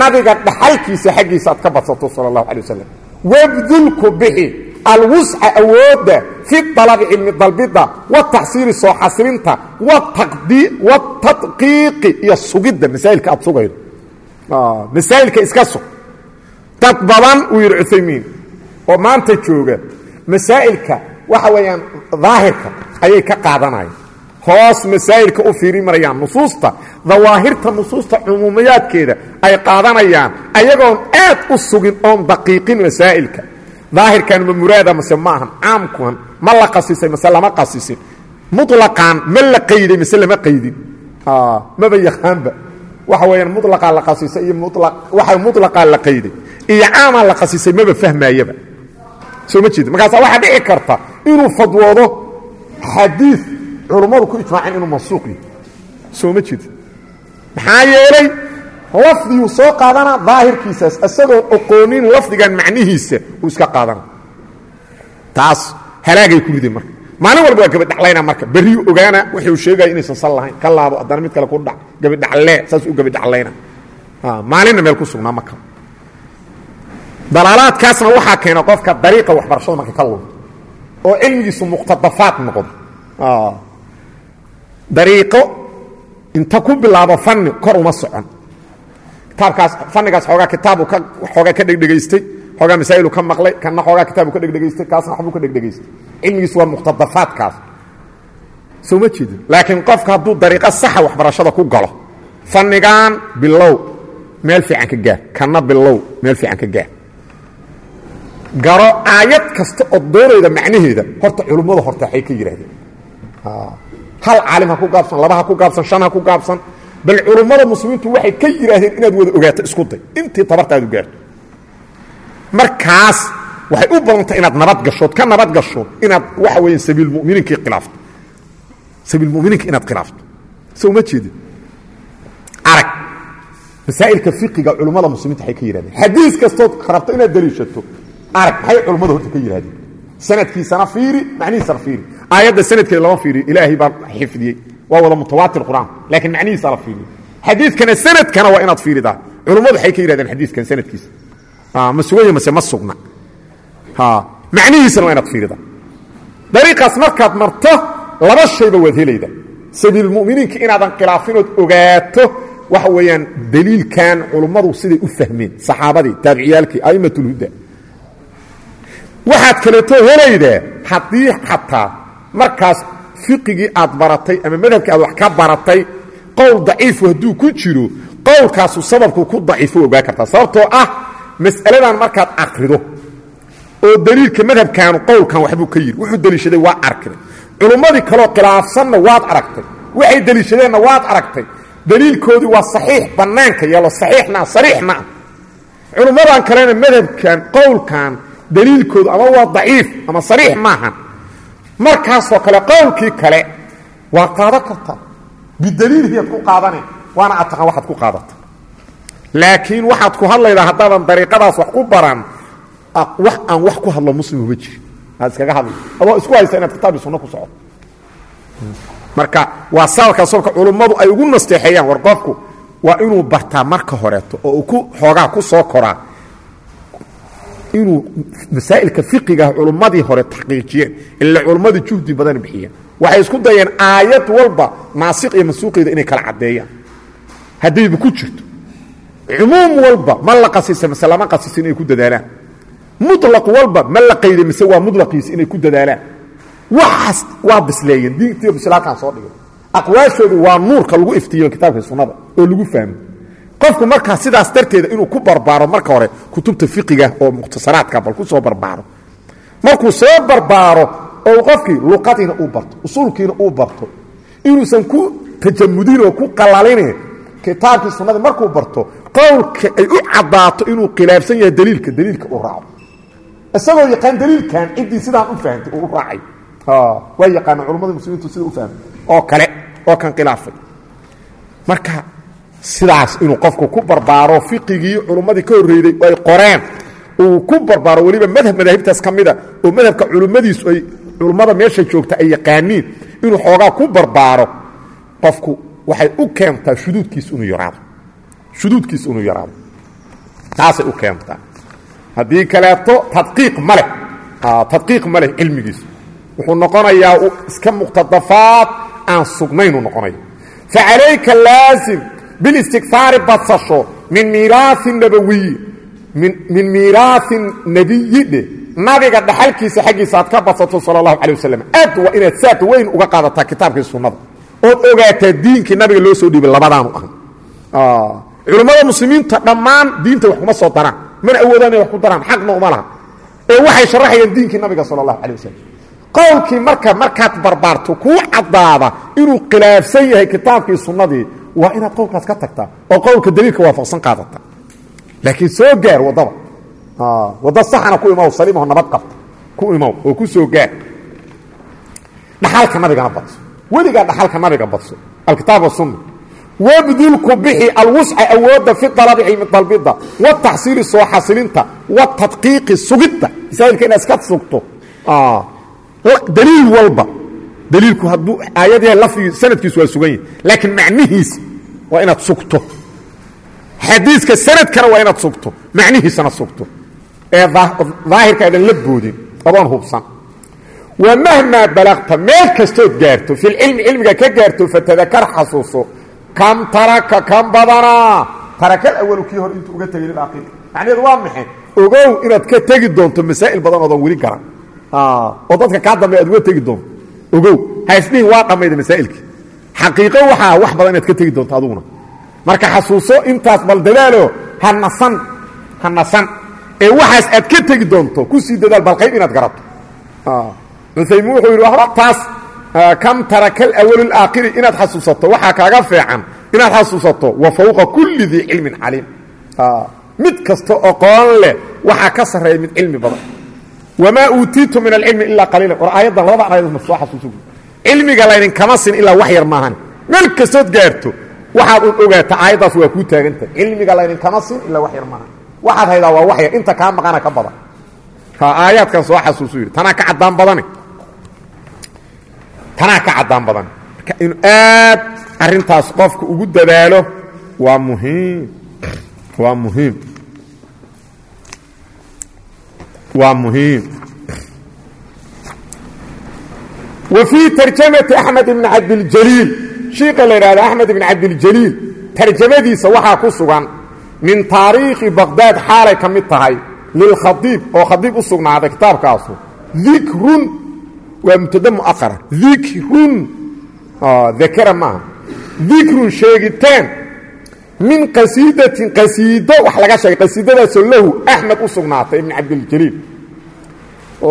[SPEAKER 1] nabiga dhaxalkiisa xaggiisa aad ka badsato sal اlahu alay wasalam wabdulku bixi alwusca awoodda fi alabi cilmi dalbidda wataxsiili soo xasilinta watadqiiqi iyo sugidda masaa'ilka aad sugaydo masaa'ilka iska sug. Dad badan uu yidhi cuthaymiin oo maanta jooga masaa'ilka waxa weeyaan daahirka ayay ka qaadanayaan. Hoos masaa'ilka u fiiri marayaan nusuusta dawaahirta nusuusta cumuumiyaadkeeda ay qaadanayaan ayagoon aad u sugin oon daqiiqin masaa'ilka. Daahirkan ma muraada mase ma ahan caamkuan ma la qasisay mase lama qasisin mulaqan ma la qayday mase lama qaydin. Maba yaqaanba. Waxa weeyaan mulaqaa la qasisay iyo waxa mulaqaa la qayday iyo caamaa la qasisay maba fahmaayaba. Soo ma jeeda markaasa waxaa dhici karta inuu fadwoodo xadiid culummadu ku ijmaaceen inuu mansuuq yahay. Soo ma jeeda maxaa yeelay lafdiguu soo qaadana daahirkiisaas isagoon oqoonin lafdigan macnihiisa uu iska qaadana. Taas halaagay ku rideen marka. Maalin walba waa gabadhaclayna marka. Berriyu ogaana wuxuu sheegaya inaysan sal lahayn. Ka laabo haddana mid kale ku dhac. Gabadhaclee saas u gabadhaclayna maalinna meel ku sugnaa maka dalaalaadkaasna waxaa keena qofka dariiqa waxbarashada marka ka lunto oo cilmigiisu muqtadafaad noqdo. Dariiqo inta ku bilaabo fanni kor uma socon. Kitaabkaas fannigaas xoogaa kitaabu xoogaa ka dhegdhegaystay xoogaa masaa'ilu ka maqlay kanna xoogaa kitaabu ka dhegdhegaystay kaasna waxbuu ka dhegdhegaystay cilmigiisu waa muqtadafaadkaas soo ma jeedin? Laakiin qofka hadduu dariiqo saxa waxbarashada ku galo fannigan bilow meel fiican ka gaar kanna bilow meel fiican ka gaar garo aayad kasta oo doonayda macnaheeda horta culimmada horta waxay ka yidhaahdeen hal caalim ha ku gaabsan laba ha ku gaabsan shan ha ku gaabsan. Bal culummada muslimiintu waxay ka yidhaahdeen inaad wada ogaato isku day. Intii tabartaadu gaarto markaas waxay u badantay inaad nabad gashood ka nabad gasho inaad waxa weya sabiilmuminiinkii khilaafto sabiilmuminiinka inaad khilaafto soo ma jeedin? Arag masaa'ilka fiqiga culummada muslimiinta waxay ka yidhahdeen xadiis kastood rabto inaad daliishato. Arag maxay culummada horta ka yidhahdeen sanadkiisana fiiri macnihiisana fiiri. Aayadda sanadkeeda lama fiiriyo ilaahay baa xifdiyey. Waa wada mutawaatir qur'aan laakiin macnihiisa la fiiriyo xadiidkana sanadkana waa inaad fiiridaa. Culummadu waxay ka yidhahdeen xadiidkan sanadkiisa ma suganya mase ma sugna macnihiisana waa inaad fiiridaa dariiqaas markaad marto laba shayba waad helayda sabiilmuminiinka inaadan khilaafinood ogaato waxa weeyaan daliilkan culummadu siday u fahmeen saxaabadii taabiciyaalkii a'immatulhuda waxaad kaleeto helaydaa haddii xataa markaas fiqigii aad baratay ama madhabkii aad wax ka baratay qowl daciifu hadduu ku jiro qowlkaasu sababku ku daciifo ogaa kartaa sababtoo ah mas'aladan markaad akrido oo daliilka madhabkaanu qowlkan waxbuu ka yidhi. Wuxuu deliishaday waa arkay culummadii kaloo khilaafsanna waad aragtay. Waxay deliishadeenna waad aragtay. Daliilkoodii waa saxiix bannaanka yeelo saxiixna sariixna. Culummadan kalena madhabkan qowlkan daliilkoodu ama waa daciif ama sariix maahan. Markaasoo kale qowlkii kale waa qaadan kartaa. Bidaliilhiyaad ku qaadane waana taqaan waxaad ku qaadata laakiin waxaad ku hadlaydaa haddaadan dariiqadaas wax ku baran wax aan wax ku hadlo muslim uma jirin aad iskaga hadla adoo isku haysa inaad kitaab iyo sunno ku socoto marka waa sababkaa sababka culummadu ay ugu nasteexeeyaan war qofku waa inuu bartaa marka horeeto oo uu ku xoogaa ku soo koraa. Inuu masaa'ilka fiqigaah culummadii hore taxqiijiyeen ila culummadii juhdi badan bixiyeen. Waxay isku dayeen aayad walba naasiq iyo mansuuqeeda inay kala caddeeyaan. Haddayba ku jirto cumuum walba ma la qasisa mise lama qasisa inay ku dadaalaan. Mulaq walba ma la qayda mise waa mulaqiisa inay ku dadaalaan. Waxaas waa bisleeyeen diintiiyo bislaakaan soo dhigay aqwaashoodu waa nuurka lagu iftiiyo kitaabka sunnada oo lagu fahmo. Qofku markaa sidaas darteeda inuu ku barbaaro marka hore kutubta fiqiga oo mukhtasaraadka bal ku barbaaro. Markuu soo barbaaro oo qofkii luqadiina uu barto usuulkiina uu barto inuusan ku tajamudin oo ku qalalinin kitaabkii sunnada markuu barto qowlka ay u caddaato inuu khilaafsan yahay daliilka daliilka uu raaco. Isagoo yaqaan daliilkan ciddii sidaan u fahamtay uu u raacay. Waa yaqaana culammada muslimiintu sida u fahmay oo kale oo kan khilaafay. Marka sidaas inuu qofku ku barbaaro fiqigii culummadii ka horreeyey ay qoreen uu ku barbaaro weliba madhab madaahibtaas ka mida oo madhabka culummadiisu ay culummada meesha joogta ay yaqaaniin inuu xoogaa ku barbaaro qofku waxay u keentaa shuduudkiis inuu yaraado. Shuduudkiis inuu yaraado. Taasay u keentaa haddii kaleeto tadqiiq ma leh. Tadqiiq ma leh cilmigiisu wuxuu noqonayaa iska muqtadafaad aan sugnaynuu noqonaya facalayka laasim bilistigfaari badsasho min miiraai nabawiyi. Min miiraai nebiyi dhe. Nabiga dhaxalkiisa xaggiisa aad ka badsato sala allahu calay wasalam aad waa inaad saad weyn uga qaadataa kitaabkii sunnada ood ogaataa diinkii nabiga loo soo dhiibay labadaanu ah culummada muslimiinta dhammaan diinta wax kuma soo daraan. Mana awoodaan inay wax ku daraan. Xaqna uma laha. Ee waxay sharaxayaan diinkii nabiga sala allahu calay wasalam qowlkii marka markaad barbaarto kuu caddaada inuu khilaafsan yahay kitaabkii sunnadii waa inaad qowlkaas ka tagtaa oo qowlka daliilka waafaqsan qaadata. Laakiin soo gaar waddada wadda saxana ku imaw saliimaho nabad qabta. Ku imaw oo ku soo gaar. Dhaxalka nabigana badso weligaa dhaxalka nabiga badso. Alkitaab wasunna wabdulku bixi alwusca awoodda fi dalabi cilmi dalbidda wataxsiili soo xasilinta watadqiiqi sugidda. Masaajilka inaad iska sugto. Daliil walba. Daliilku hadduu aayad yahay lafdigii sanadkiisu waa sugan yahi laakiin macnihiisa waa inaad sugto. Xadiiska sanadkana waa inaad sugto. Macnihiisana sugto. Ee daahirka aadan la boodin adoon hubsan wa mahmaa balaqta meel kastood gaarto filcilmi cilmiga ka gaarto fatadakar xasuuso kam taraka kan badanaa tarakal awalu kii hor intuu uga tegay lilakhir macnaheedu waa maxay ogow inaad ka tegi doonto masaa'il badan oodan weli garan oo dadka kaa dambe aad uga tegi doonto ogow haisdhihin waa dhammayda masaa'ilkii xaqiiqo waxaa wax badan inaad ka tegi doonto aduguna marka xasuuso intaas bal dadaalo ha nasan ha nasan ee waxaas aad ka tegi doonto ku sii dadaal bal qayb inaad garato cuthaymin wuxuu yidhi waxba taas kam tarakal awalu laakhiri inaad xasuusato waxaa kaaga feecan inaad xasuusato wa fowqa kulli dii cilmin caliim. Mid kasta oqoon leh waxaa ka sarreeya mid cilmi badan. Wamaa uutiitu min alcilmi ilaa qaliila war aayaddan labada aayadood ma soo xasuusu cilmiga laydinkama sin ilaa wax yar maahan. Meel kastood gaarto waxaad un ogaataa aayaddaas waa kuu taagantah cilmiga laydinkama sin ilaa wax yar maahan. Waxaad haydaa waa wax yar inta kaa maqana tanaa ka caddaan badan. Marka inuu aad arrintaas qofka ugu dadaalo waa muhiim. Waa muhiim. Waa muhiim. Wa tarjamati axmed ibni cabdiljaliil shiika la yidhahdo axmed ibn cabdiljaliil tarjamadiisa waxaa ku sugan min taariikhi baqdaad xaalay ka mid tahay lilkhadiib oo khadiib u sugnaaday kitaabkaasu. Dikrun waa mubtada muaqara dikrun dakara maaha dikrun sheegitaan min qasiidatin qasiido wax laga sheegay qasiidadaasoo lahu axmed u sugnaatay ibn cabdiljaliil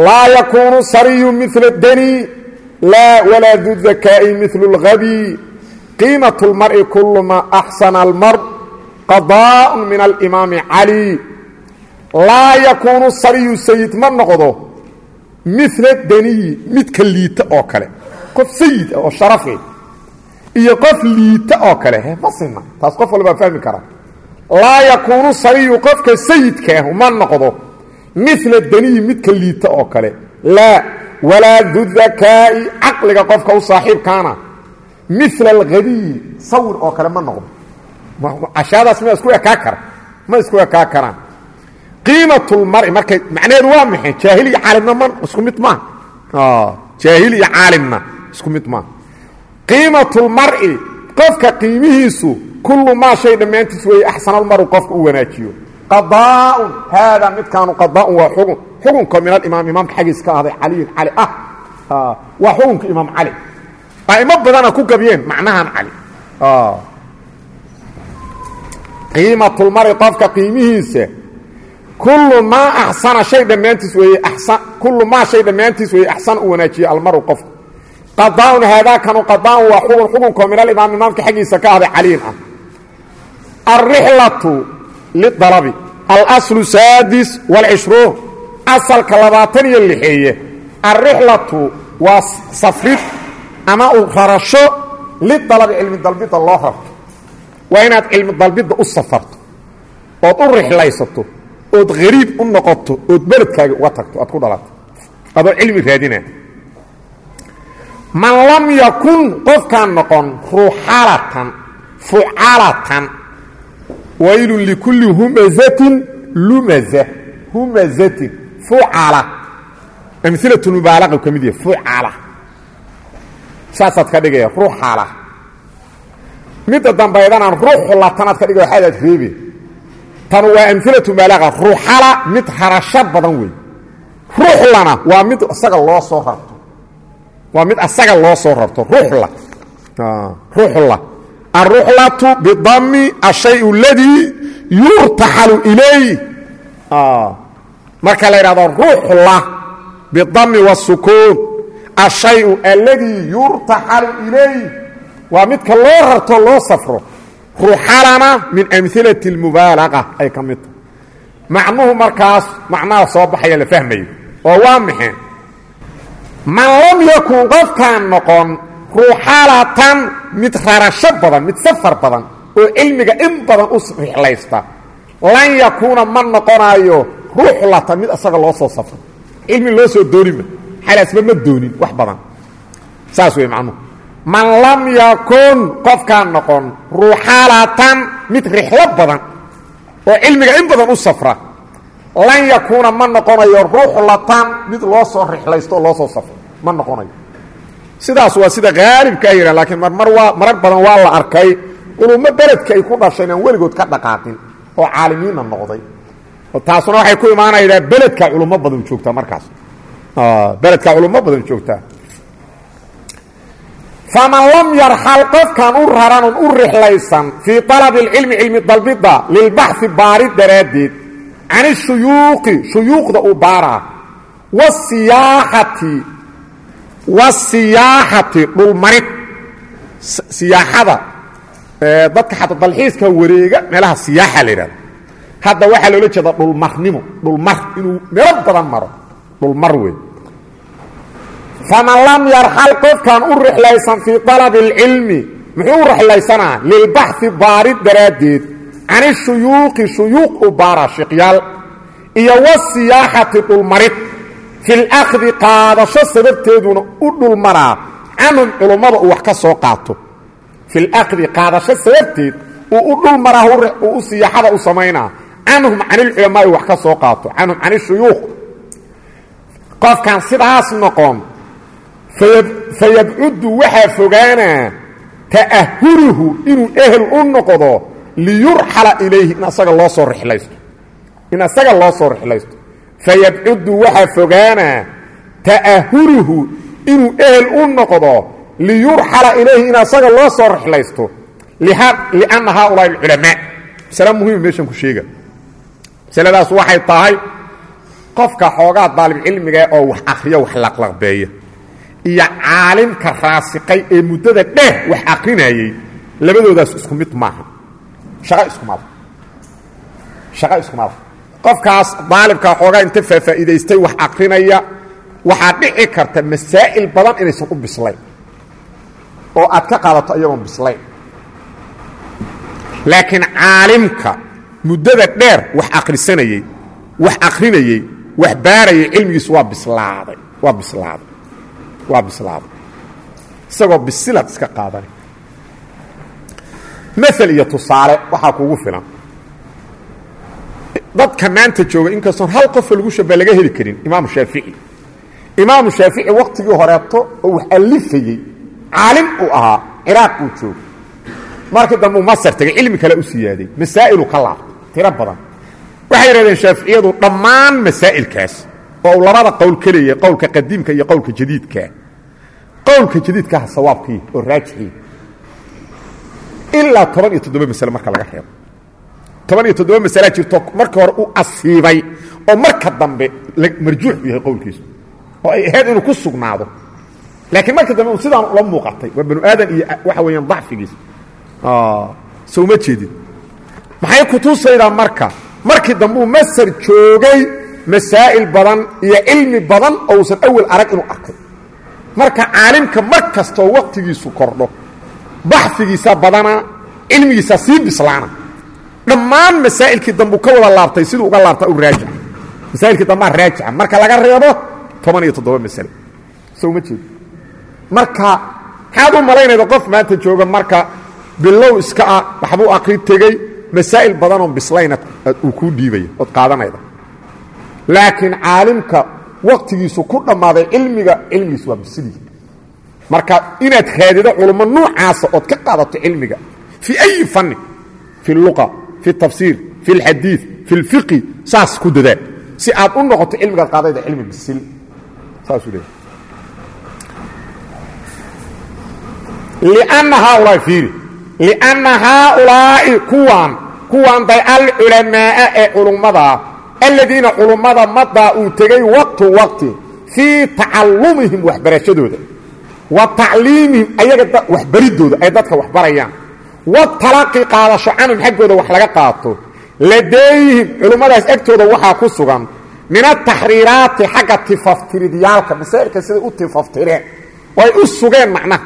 [SPEAKER 1] laa yakuunu sariyu mila dani laa walaa du dakaa'i milu اlgabi qiimaة اlmar'i kul ma axsana almar qadaaء min alimaami cali laa yakuunu sariyu sayid ma noqdo mila daniyi midka liita oo kale qof sayid oo sharaf leh iyo qof liita oo kale ma sina taas qof walbaa fahmi kara laa yakuunu sariyu qofka sayidkaah ma noqdo mila daniyi midka liita oo kale laa walaa dudakaa'i caqliga qofka u saaxiibkaana mila alhadiyi sawir oo kale ma noqdo cashaadaas ma isku ekaa kara ma isku ekaa karaan qiimatulmari markay macnaheedu waa maxay? Jaahil iyo caalimna ma isku mid maaha jaahil iyo caalimna isku mid maaha qiimatulmar'i qofka qiimihiisu kullu maa shay dhammaantiis weeye axsanalmaru qofka u wanaajiyo. Qadaaun haadaa midkaanu qadaaun waa xugun. Xukunka min alimaam imaamka xaggiis ka ahday caliyin cali ah. Waa xukunka imaam cali. A'imo badana ku gabiyeen macnahan cali. Qiimatulmari qofka qiimihiisa kullu maa axsana shay dhammaantiis weeye kullu maa shay dhammaantiis weeye axsan u wanaajiye almaru qofka qadaaun haadaakanu qadaaun waa xugun xukunko min alimaam imaamka xaggiisa ka ahday caliyin ah. Alrixlatu lidalabi alaslu saadis waalcishruun asalka labaatan iyo lixeeye. Alrixlatu waa safrid ama u rarasho lidalabi cilmi dalbidda loo rarto. Waa inaad cilmi dalbidda u safarto ood u rixlaysato ood hariib u noqoto ood beledkaaga uga tagto aad ku dhalato. Adoo cilmi raadina man lam yakun qofkaan noqon ruxalatan fucalatan waylun likulli humazatin lumaza humazatin fucala amilatu mubaalaqa ka mid yahay fucala saasaad ka dhigaya ruxala midda dambaydana ruxlatanaad ka dhigaya waxaadaad reebe tanu waa amilau baalaqa ruxala mid harasho badan wey ruxlana waa mid isaga loo soo rarto waa mid asaga loo soo rarto ruxla ruxla aruxlatu bidami ashay ladii yurtaxalu ilay marka la yidhahdo ruxla bidami wasukuun ashayu alladii yurtaxalu ilay waa midka loo rarto loo safro ruxalana min amhilaة اmubaalaqa ay ka mid tahay. Macnuhu markaas macnaha soo baxaya la fahmayo oo waa maxe man lam yakun qofkaan noqon ruuxalatan mid rarasho badan mid safar badan oo cilmiga in badan u rixlaysta lan yakuuna ma noqonaayo ruuxlatan mid asaga loo soo safro. Cilmi loo soo doonima xalaasba ma doonin wax badan. Saas wey macnuhu man lam yakun qofkaan noqon ruuxalatan mid rixlo badan oo cilmiga in badan u safra. Lan yakuuna ma noqonayo ruuxlatan mid loo soo rixlaysto oo loo soo safro. Ma noqonayo. Sidaas waa sida haalibkaa yidha laakiin marmar waa marar badan waa la arkay. Culummo beledka ay ku dhasheen aan weligood ka dhaqaaqin oo caalimiinna noqday. Taasuna waxay ku imaanaydaa beledka culummo badan joogtaa markaas. Beledka culummo badan joogtaa faman lam yarxal qofkan u raranun u rixlaysan fii alabi اlcilmi cilmi dalbidda lilbaxi baarid daraaddeed can ishuyuuqi shuyuuqda uu baaraa wasiyaaxati wasiyaaxati dhulmarid siyaaxada dadka xata dalxiiska wareega meelaha siyaaxa la yidhahdo hadda waxaa loola jeeda dhulmarnimo dhulmar inuu meelo badan maro dhulmar wey faman lam yarxal qofkan u rixlaysan fii alabi اlcilmi muxuu u rixlaysanaa? Lilbaxi baarid daraaddeed can ishuyuuqi shuyuuq u baara shiqyaal iyo wasiyaaxati dhulmarid fi اlakdi qaadasho sababteeduna u dhulmaraa canhum culummada uu wax ka soo qaato. Fi lakdi qaadasho sababteed uu u dhulmaraa u siyaaxada u samaynaa canhum can ilculamaai wax ka soo qaato canhum can ishuyuuq sidaas noqon fayabcudu waxaa fogaanaa ta'ahuruhu inuu ehel u noqdo liyurxala ilayhi in asaga loo soo rixlaysto in asaga loo soo rixlaysto fayabcudu waxaa fogaanaa ta'ahuruhu inuu ehel u noqdo liyurxala ilayhi in asaga loo soo rixlaysto lianna haaulaai alculamaa masale muhima meeshan ku sheega. Masaladaas waxay tahay qofka xoogaa daalibcilmiga oo wax akhriyo wax laqlaqbeeya iyo caalimka raasiqay ee muddada dheer wax akrinayey labadoodaas isku mid maaha. Shaqo iskumada shaqo iskumada qofkaas daalibkaa xoogaa inta faafaa'iidaystay wax akrinaya waxaa dhici karta masaa'il badan inaysan u bislayn. Oo aad ka qaadato iyagoon bislayn. Laakiin caalimka muddada dheer wax akrisanayey wax akrinayey wax baarayay cilmigiisu waa bislaaday waa bislaaday waa bislaaday isagoo bisilaad iska qaadanay. Mael iyo tusaale waxaa kuugu filan. Dadka maanta jooga inkastoon hal qofoo lagu shaba laga heli karin imaamu shaafici imaamu shaafici waktigii horeeto oo wax alifayey caalim uu ahaa ciraaq uu joogo markii dambe uu masar tegay cilmi kale u siyaaday masaa'ilu ka laabtay tiro badan. Waxay yidhahdeen shaaficiyadu dhammaan masaa'ilkaas oo uu labada qowl ka leeyahay qowlka qadiimka iyo qowlka jadiidkaa qowlka jadiidkaha sawaabkii oo raajixii ilaa toban iyo toddoba masale marka laga reebo. Toban iyo toddoba masalaa jirto marka hore u asiibay oo marka dambe marjuux u yahay qowlkiisu. Oo ay ahayd inuu ku sugnaado. Laakiin marka dambe sidaan ula muuqatay waa banu aadan iyo waxa weeyaan dacfigiisa so uma jeedin. Maxay kutusaydaa marka? Markii dambe uu masar joogay masaa'il badan iyo cilmi badan oo uusan awel arag inuu arkay. Marka caalimka mar kastoo waktigiisu kordho baxfigiisa badana cilmigiisa sii bislaana. Dhammaan masaa'ilkii dambeu ka wada laabtay siduu uga laabta u raajic. Masaailkii dambaa raajica marka laga reebo toban iyo toddoba masale. So uma jeedo marka maxaad u malaynayda qof maanta jooga marka bilow iska ah waxbuu akri tegey masaa'il badanoon bislayna uu kuu dhiibaya ood qaadanayda laakiin caalimka waktigiisu ku dhammaaday cilmiga cilmigiis waa bisidii marka inaad raadido culummo nuucaasa ood ka qaadato cilmiga fii ayi fanni fi اluqa fi اtafsiir fi اlxadiid fi اlfiqi saas ku dadaa si aad u noqoto cilmigaad qaadayda cilmi bisil saasuu leeyahy لأنa haaulaa'i fiiri لأnna haaulaa'i kuwaan kuwaan day alculamaaءa ee culummadaa aladiina culummada madaa uu tegey waqtu waqti fii tacallumihim waxbarashadooda. Wa tacliimihim ayaga waxbaridooda ay dadka waxbarayaan. Wa talaqi qaadasho canhum xaggooda wax laga qaato. Ladeeyihim culummadaas agtooda waxaa ku sugan min ataxriiraati xagga tifaftiridyaalka masaa'ilka siday u tifaftireen oo ay u sugeen macnaha.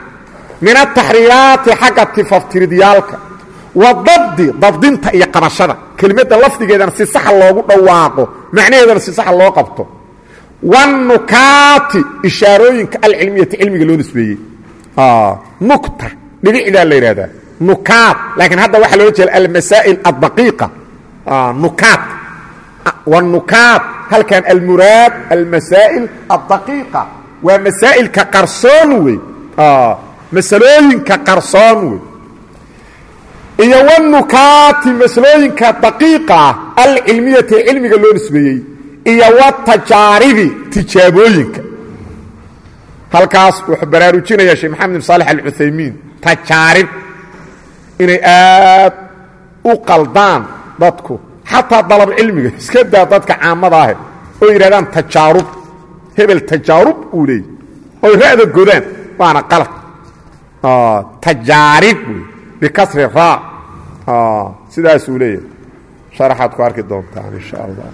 [SPEAKER 1] Min ataxriiraati xagga tifaftiridyaalka wa dabdi dabdinta iyo qabashada. Kelimadda lafdigeedana si saxa loogu dhawaaqo macnaheedana si saxa loo qabto. Wanukaati ishaarooyinka alcilmiyati cilmiga loo nisbeeyey. Nukta dhibicdaa la yidhahdaa nukaat laakiin hadda waxaa loola jeeda almasaa'il addaqiiqa. Nukaat. Wanukaat halkan almuraad almasaa'il addaqiiqa. Waa masaa'ilka qarsoon wey masalooyinka qarsoon wey iyo wanukaati masalooyinka daqiiqa ah alcilmiyati cilmiga loo nisbeeyey iyo watajaaribi tijaabooyinka. Halkaas wuxuu baraarujinaya sheekh maxamed bin saalex alcuthaymiin tajaarib. Inay aad u qaldaan dadku xataa dalab cilmiga iska daa dadka caamada ah oo yidhahdaan tajaarub. Hebel tajaarub uu leeyay oy ra'da godaan waana qalad tajaarib wey bikasri raa sidaasuu leeyahay sharaxaad ku arki doontaan in sha allah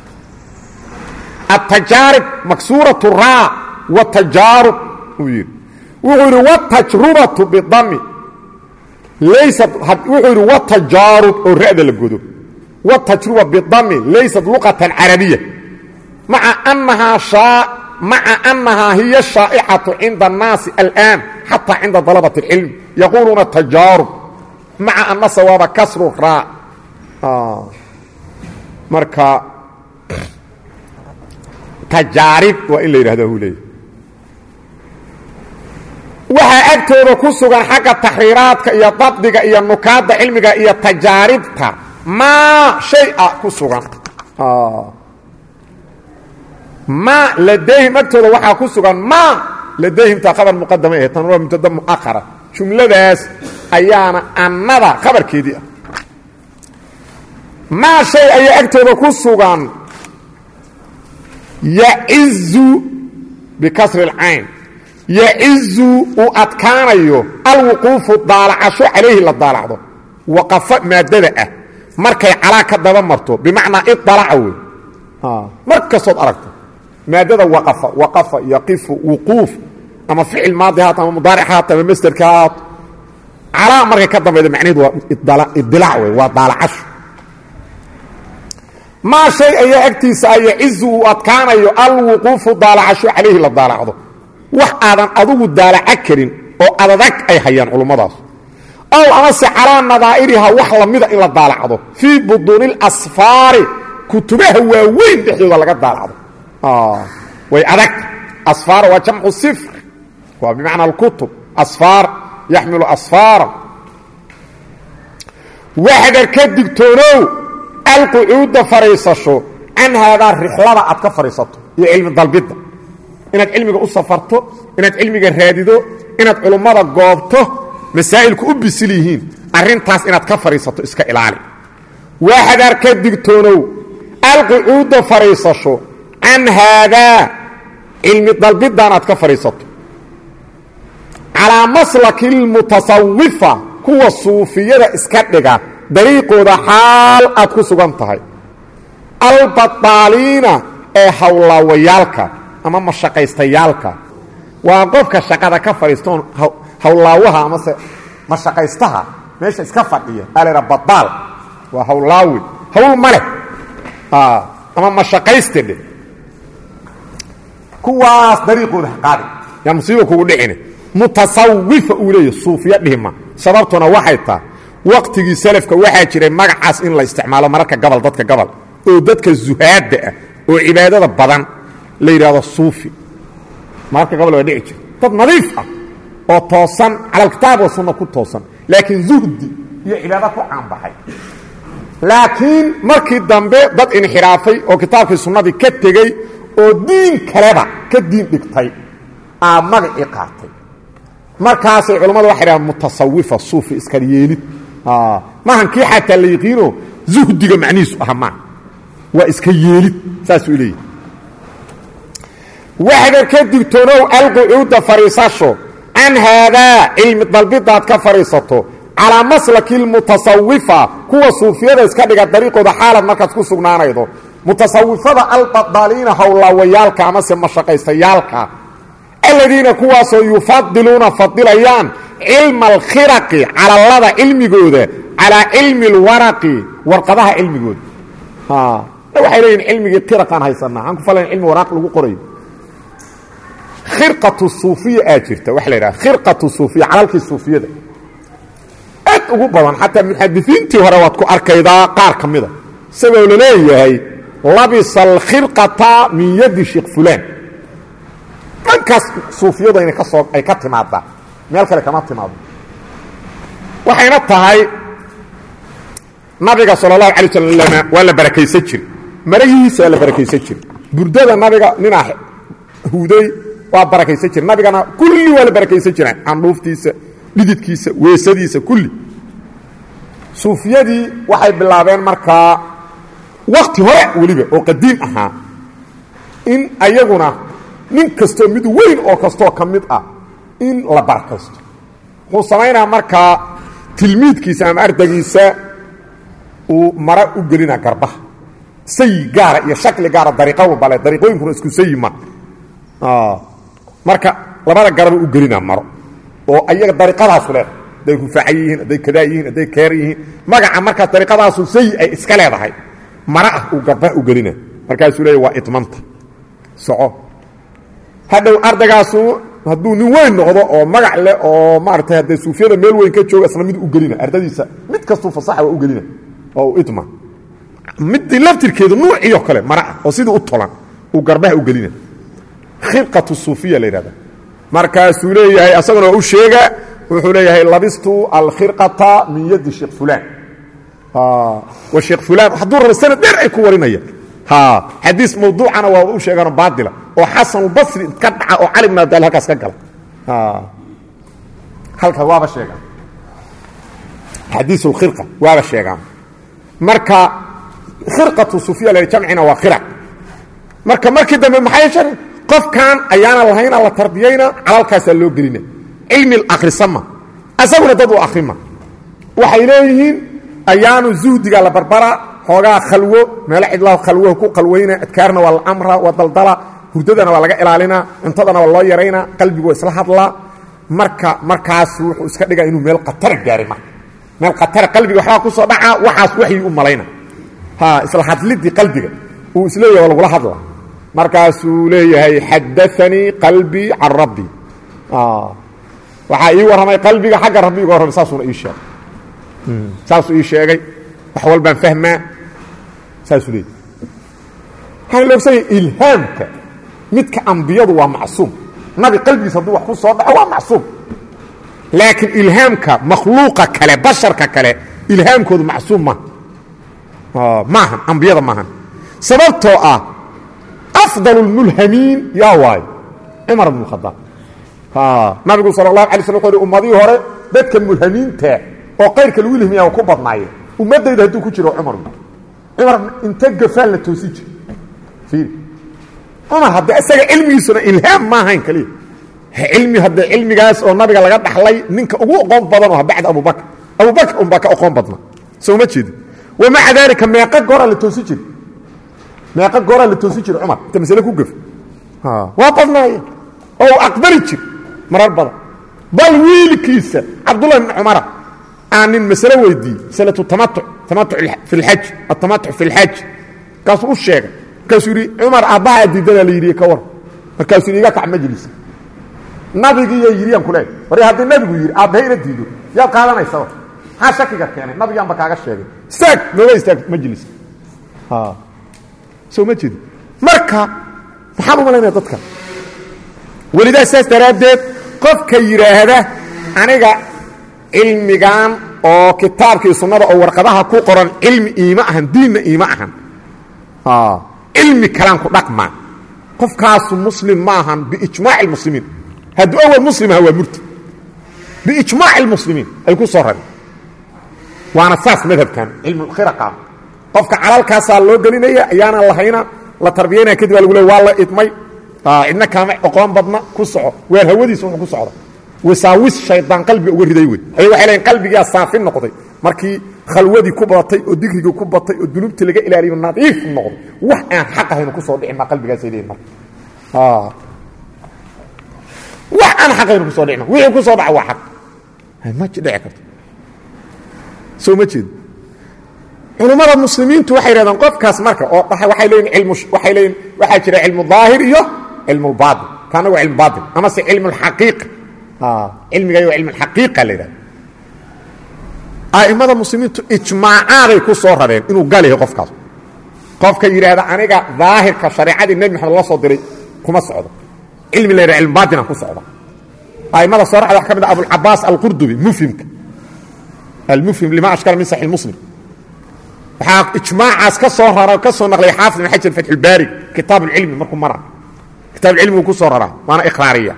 [SPEAKER 1] atajaarib maksuuratu raa watajaarub uu yidhi wuxuu yidhi watajrubatu bidami laysad wuxuu yidhi watajaarub oo ra'da la godo watajruba bidami laysat luqatan carabiya maca annahaa shaa maca annahaa hiya shaa'icatu cinda annaasi alaan xataa cinda dalabati اlcilm yaquuluuna tajaarub maca ana sawaaba kasru raa. Marka tajaarib waa in la yidhahda hu leeyahy waxaa agtooda ku sugan xagga taxriiraadka iyo dabdiga iyo nukaadda cilmiga iyo tajaaribta maa shay a ku sugan. Ma ladayhim agtooda waxaa ku sugan ma ladayhimta khabar muqadama ahe tan waa mubtada mu'ahara jumladaas ayaana annada khabarkeedii ah. Maa shay ayaa agtooda ku sugan. Yacizu bikasri اlcayn yacizu uu adkaanayo alwuquufu daalacasho calayhi la daalacdo. Waqafo maadada ah. Markay calaa ka daba marto. Bimacnaa idalaca wey mar kastood aragto. Maadada waqafa. Waqafa yaqifu wuquuf. Ama ficil maadi haat ama mudaaric haat ama masderka haat calaa markay ka dambayda macnaheedu waa idilaac wey waa daalacasho maa shay ayaa agtiisa ah yacizu uu adkaanayo alwuquufu daalacasho calayhi la daalacdo wax aadan adugu daalaca karin oo adadag ay hayaan culummadaas ow amase calaa nadaa'iriha wax lamida in la daalacdo fii buduuni اlasfaari kutubaha waaweyn dhexdooda laga daalacdo way adag. Asfaar waa jamcu sifr. Waa bimacna alkutub. Asfaar yaxmilu asfaara. Waxdar ka digtoonow alqucuuda fadhiisasho can haadaa rixlada aad ka fadhiisato iyo cilmi dalbidda. Inaad cilmiga u safarto inaad cilmiga raadido inaad culummada goobto masaa'ilku u bisil yihiin arrintaas inaad ka fadhiisato iska ilaali. Waxdar ka digtoonow alqucuuda fadhiisasho can haadaa cilmi aad ka fadhiisato calaa maslaki lmutasawifa kuwa suufiyada iska dhiga dariiqooda xaal aad ku sugan tahay. Albadaaliina ee hawlaawayaalka ama mashaqaystayaalka. Waa qofka shaqada ka fadhiistoon hawlaawaha amase mashaqaystaha meesha iska fadhiya alera badaal waa hawlaawi hawl ma leh ama mashaqayste dhe kuwaas dariiqooda haqaadi yaa musiiba kugu dhicine mutasawifa uu leeyahy suufiya dhihima. Sababtuna waxay tahay waqtigii salafka waxaa jiray magacaas in la isticmaalo mararka gabal dadka gabal oo dadka zuhaadda ah oo cibaadada badan la yidhaahdo suufi. Mararka gabal waa dhici jira dad nadiif ah oo toosan cala alkitaab wa sunna ku toosan laakiin zuhdi iyo cibaado ku caanbaxay. Laakiin markii dambe dad inxiraafay oo kitaabkii sunnadii ka tegey oo diin kaleba ka diin dhigtay aa magacii qaatay markaasay culammadu waxay dhahaan mutasawifa suufi iska yeelid. Maahan kii xataa la yiqiino zuhdiga macnihiisu aha maa waa iska yeelid saasuu leeyahy waxdar ka digtoonow alqucuuda fadhiisasho can haadaa cilmi dalbidaad ka fadhiisato calaa maslaki lmutasawifa kuwa suufiyada iska dhiga dariiqooda xaalad markaad ku sugnaanaydo. Mutasawifada albadaaliina howlaawayaalka amase mashaqaystayaalka aladiina kuwaasoo yufadiluuna fadilayaan cilma alkhiraqi calallada cilmigooda calaa cilmi اlwaraqi warqadaha cilmigooda. Waxay leeyihiin cilmigii khiraqaan haysanaa aan ku falan cilmi waraaq lagu qorayo khirqatu suufiya aa jirta waxa la yidhaha khirqatu suufiya calalkii suufiyada. Aad ugu badan xataa muxadisiintii hore waad ku arkaydaa qaar ka mida isagoo la leeyahay labisa alkhirqata min yadi sheekh fulaan dhankaas suufiyadu inay ka soo ay ka timaadaa meel kale kama timaado waxayna tahay nabiga sala allahu alay wasalam waa la barakaysan jire marayihiisa waa la barakaysan jire burdada nabiga ninaa huuday waa barakaysan jire nabigana kulli waa la barakaysan jira candhuuftiisa dhididkiisa weesadiisa kulli. Suufiyadii waxay bilaabeen markaa wakti hore weliba oo qadiim ahaa in ayaguna nin kastoo mid weyn oo kastoo ka mid ah in la barakaysto wuxuu samaynaa markaa tilmiidkiisa ama ardaygiisa uu mara u gelina garbaha sayi gaara iyo shakli gaara dariiqo walbale dariiqooyinkuna isku sayi ma. Marka labada garaba u gelina maro. Oo ayaga dariiqadaasu leedahay. Hadday rufaaca yihiin hadday kadaa yihiin hadday keer yihiin. Magaca markaas dariiqadaasu sayi ay iska leedahay mara ah uu garbaha u gelina. Markaasuu leeya waa idmanta soco hadhow ardaygaasu hadduu nin weyn noqdo oo magac leh oo maaragtay haddee suufiyada meel weyn ka jooga isla mid u gelina ardadiisa mid kastuu fasaxa u gelina oo idma midii laftirkeedu nuuciyo kale mara ah oo sidii u tolan uu garbaha u gelina. Khirqatu suufiya la markaasuu leeyahay asaguna u sheega wuxuu leeyahay labistu alkhirqata min yadi sheekh fulaan. Wa sheekh fulaan hadduu rabo dheer ay ku warinaya xadiis mawduucana waa u sheegaano baatila oo xasanulbasri ka dhaca oo cali bn abdal halkaas ka gala. Halkaas waaba sheegaan. Xadiis اlkhirqa waaba sheegaan. Marka khirqatu sufiya la jamcina waa khiraq marka markii dambe maxay shari qofkan ayaana lahayna la tarbiyayna calalkaasaa loo gelina. Cilmi akhrisama. Asaguna dad u akhrima waxay leeyihiin ayaanu zuhdiga la barbara xoogaa khalwo meelo cidlaha khalwoha ku qalwayna adkaarna waa la amra waa daldala hurdadana waa laga ilaalinaa cuntadana waa loo yaraynaa qalbigu isla hadlaa. Marka markaas wuxuu iska dhigaa inuu meel khatara gaaray marka. Meel khatara qalbiga waxbaa ku soo dhacaa waxaas waxyi u malayna. Ha isla hadlidii qalbiga uu is leeyahay waa lagula hadla markaasuu leeyahay xadaanii qalbii can rabbi waxaa ii warramay qalbiga xagga rabbi warramay saasuuna ii sheegay. Saasuu ii sheegay. Wax walbaan fahmaa saasuu leeyahy waxaan loogsanaya ilhaamka midka ambiyadu waa macsuum. Nabi qalbigiisa hadduu wax ku soo dhaco waa macsuum. Laakiin ilhaamka makhluuqa kale basharka kale ilhaamkoodu macsuum maaha maahan ambiyada maahan. Sababtoo ah afdal اlmulhamiin yaa waayo cumar bn khadaab. Nabigu sal اlahu alay wuxuu hi ummadihii hore dadka mulhamiinta oo kayrka lagu ilhimiya ku badnaayeen ummaddayda hadduu ku jiro cumar. Cumar inta gafaan la toosi iir cumar hadde isaga cilmigiisuna ilhaam ma ahayn kaliya cilmi hadde cilmigaas oo nabiga laga dhaxlay ninka ugu oqoon badanoo bacda abubakr abubakr unbaa ka oqoon badna. Soo ma jeedi wamaca daalika meeqa goraa la toosi jiri meeqa goraa la toosi jira cumar inta masale ku gaf. Waa badnaaye. Oo aqbali jir. Marar badan. Bal wiilkiisa cabdullahi bn cumara aan nin masale weydiiyey masalatu tamatuc tamatuc fi lxaj atamatuc fi lxaj markaasuu u sheegay markaasuu yidhi cumar aabbaha diidadaa la yidhi ka war. Markaasuu yidhi iga kac majlisa nabigiiya yidhiyaan ku leeyahy war haddii nabigu yidhi aabbahayna diido. Yaad qaadanaysaba maxaa shakiga keenay? Nabigaanba kaaga sheegay. Istaag nooga istaag majlis soo ma jeedi marka maxaan u malaynaya dadka. Welidaa saas daraaddeed qofka yidhaahda aniga cilmigan oo kitaabkii sunnada oo warqadaha ku qoran cilmi iima ahan diinna iima ahan cilmi kalaan ku dhaqmaa qofkaasu muslim ma ahan biijmaaci اlmuslimiin hadduu awal muslim aha waa murti. Biijmaaci اlmuslimiin ay ku soo rareen waana saas madhabkan cilmukhiraqa qofka calalkaasaa loo gelinaya ayaana lahayna la tarbiyaynaya kadib baa lagu le waa la idmay. Cidna kaama oqoon badna ku soco. Waar hawadiisa wuxuu ku socda wasaawis shaydaan qalbiga uga riday wey ay waxay leeyiin qalbigaa saafin noqday. Markii khalwadii ku batay oo digrigii ku batay oo dunuubtii laga ilaaliyo nadiif noqday wax aan xaq ahaynu ku soo dhicin baa qalbigaasay leeyihiin marka. Wax aan xaqaynu ku soo dhicin. Wixii ku soo dhaca waa xaq. Ma dhici karto. Soo ma jeedo culummada muslimiintu waxay yidhahdeen qofkaas marka oo waxay leeyihiin ilmu waxay leeyihiin waxaa jira cilmu daahir iyo cilmu lbaatin kaana waa cilmu baatin amase cilmu lxaqiiqa cilmigayo cilmu lxaqiiqa la yidhahda a'immada muslimiintu ijmaacaaday ku soo rareen inuu gal yahay qofkaas. Qofka yidhaahda aniga daahirka shareecadii nebi maxamed loo soo diray kuma socdo. Cilmi la yidhahda cilmu baatina ku socda a'immada soo racda wax ka mid a abulcabaas alqurdubi mufhimka. Almufhim lima ashkala min saxi muslim. Waxaa ijmaacaas ka soo rara ka soo naqlay xaafid ibn xajar fatxulbaari kitaab اlcilmi markuu mara kitaab cilmi uu ku soo raraa waana iqraariya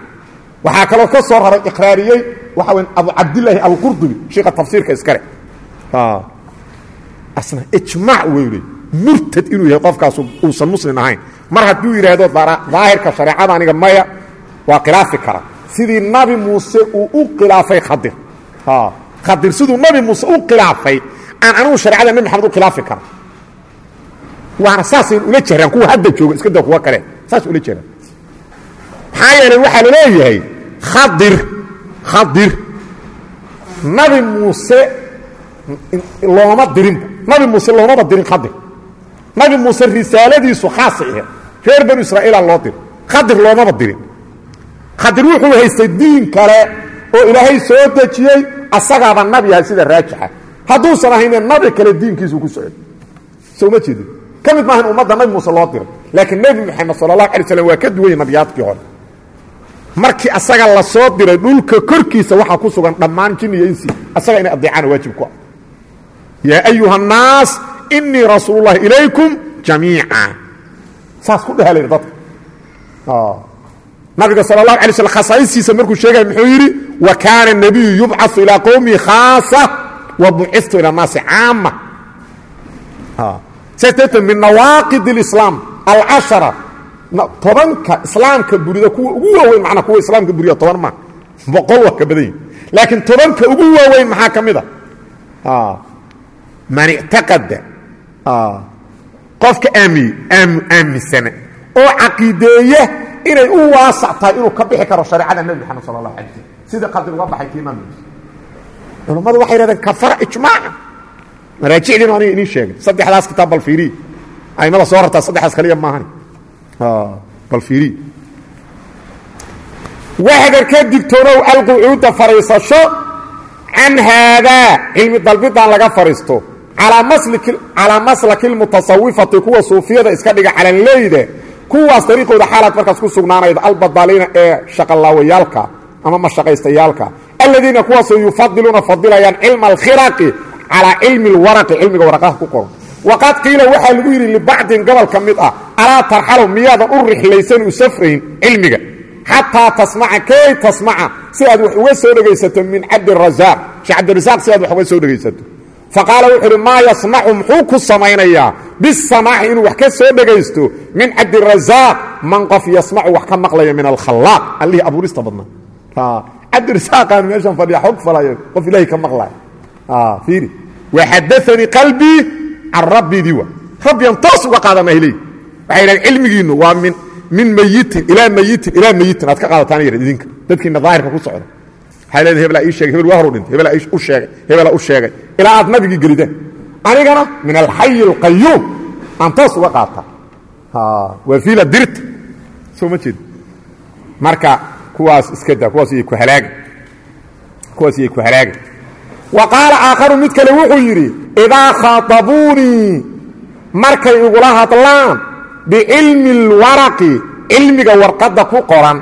[SPEAKER 1] waxaa kaloo ka soo raray iqraariyey waxa weyn abu cabdillaahi alqurdubi sheika tafsiirka iskale asna ijmaac wey ley murtad inuu yahay qofkaas uusan muslim ahayn. Mar hadduu yidhaahdo daahirka shareecada aniga maya waa khilaafi kara. Sidii nabi muuse uu u khilaafay khadir. Khadir siduu nabi muuse u khilaafay aan anigu shareecada nebi maxamed u khilaafi kara waana saasaynu ula jehraan kuwa hadda jooga iska da kuwa kale. Saas ula jehraan maxaa yeelay waxaa la leeyahay khadir khadir. Nabi muuse looma dirinba nabi muuse loomaba dirin khadir. Nabi muuse risaaladiisu khaasay aheed reer banu israa'iila loo diro. Khadir loomaba dirin. Khadir wuxuu haystay diin kale oo ilaahay soo dejiyey asagaaba nabi yahay sida raajixa. Hadduusan ahayne nabi kale diinkiisu ku socday soo ma jeedin. Ka maahan ummadda nabi muuse loo diray laakiin nebi moxamed sala allahu alay waa ka duwanya nabiyaadkii hore markii asaga la soo diray dhulka korkiisa waxaa ku sugan dhammaan jin iyo insi. Asaga inay adeecaana waajib ku ah. Yaa ayuha annaas inii rasuulullahi ilaykum jamiica. Saas ku layidhi dadka. Nabiga sala allahu alay slm khasaa'istiisa markuu sheegaya muxuu yidhi wa kaana nabiyu yubcasu ilaa qowmihi khaasa wa bucistu ila naasi caama. Saas darteed min nawaaqid اlislaam alcashara tobanka islaamka burida kuwa ugu waaweyn manaa kuwa islaamka buriya toban ma boqol waa ka badan yihiin laakiin tobanka ugu waaweyn maxaa ka mid a man ictaqada qofka aamiye aaminsana oo caqiideeya inay u waasac tahay inuu ka bixi karo shareecada nebi moxamed sala allahu alay slm sidii qaldig uga baxay kii imaam culammadu waxay yhahdeen kafara ijmaaca maraajicdiinu aniga inii sheegay. Saddexdaas kitaab bal fiiriy aimada soo rartaa saddexdaas kaliya maahani waxdar ka digtoonow alqucuuda fariisasho can haadaa cilmi dalbidan laga fariisto. Calaa maslaki lmutasawifati kuwa suufiyada iska dhiga calanleyda kuwaas dariiqooda xaalaad markaas ku sugnaanayda albadaliina ee shaqalaawayaalka ama mashaqaystayaalka. Aladiina kuwaasoo yufadiluuna fadilayaan cilma alkhiraqi calaa cilmi lwaraqi cilmiga waraqaha ku qoran waqad qiila waxaa lagu yidhi libacdin gobol ka mid ah alaa tarxalow miyaadan u rixlaysan u safrayn cilmiga. Xataa tasmaca kay tasmaca si aad wax uga soo dhegaysato min cabdirasaaq sheekh cabdirasaaq si aad wax uga soo dhegaysato. Faqaala wuxuu uhi maa yasmacu muxuu ku samaynayaa? Bisamaaci inuu wax ka soo dhegaysto min cabdirasaaq man qof yasmacu wax ka maqlaya min alkhalaaq allihii abuurista badnaa. Cabdirasaaqaan meeshan fadhiya xog falaya qof ilaahay ka maqlaya fiiri. Waxadaanii qalbii can rabbidii wa uga qaadanaa hiley waxay yidhahdeen cilmigiinnu waa min min mayitin ilaa mayitin ilaa mayitin aad ka qaadataan yar idinka dadkiina daahirka ku socda waxay hebelaa ii sheegay hebel waa horu dhintay hebelaa u sheegay hebelaa u sheegay ilaa aad nabigii gelidaan anigana min alxayi alqayuum aan toos uga qaataa waa fiila dirta soo marka kuwaas iska daa kuwaas iyay ku halaaga kuwaas iyay ku halaaga wa qaala aakharu mid kale wuxuu yidhi idaa khaatabuunii markay igula hadlaan bicilmi اlwaraqi cilmiga warqadda ku qoran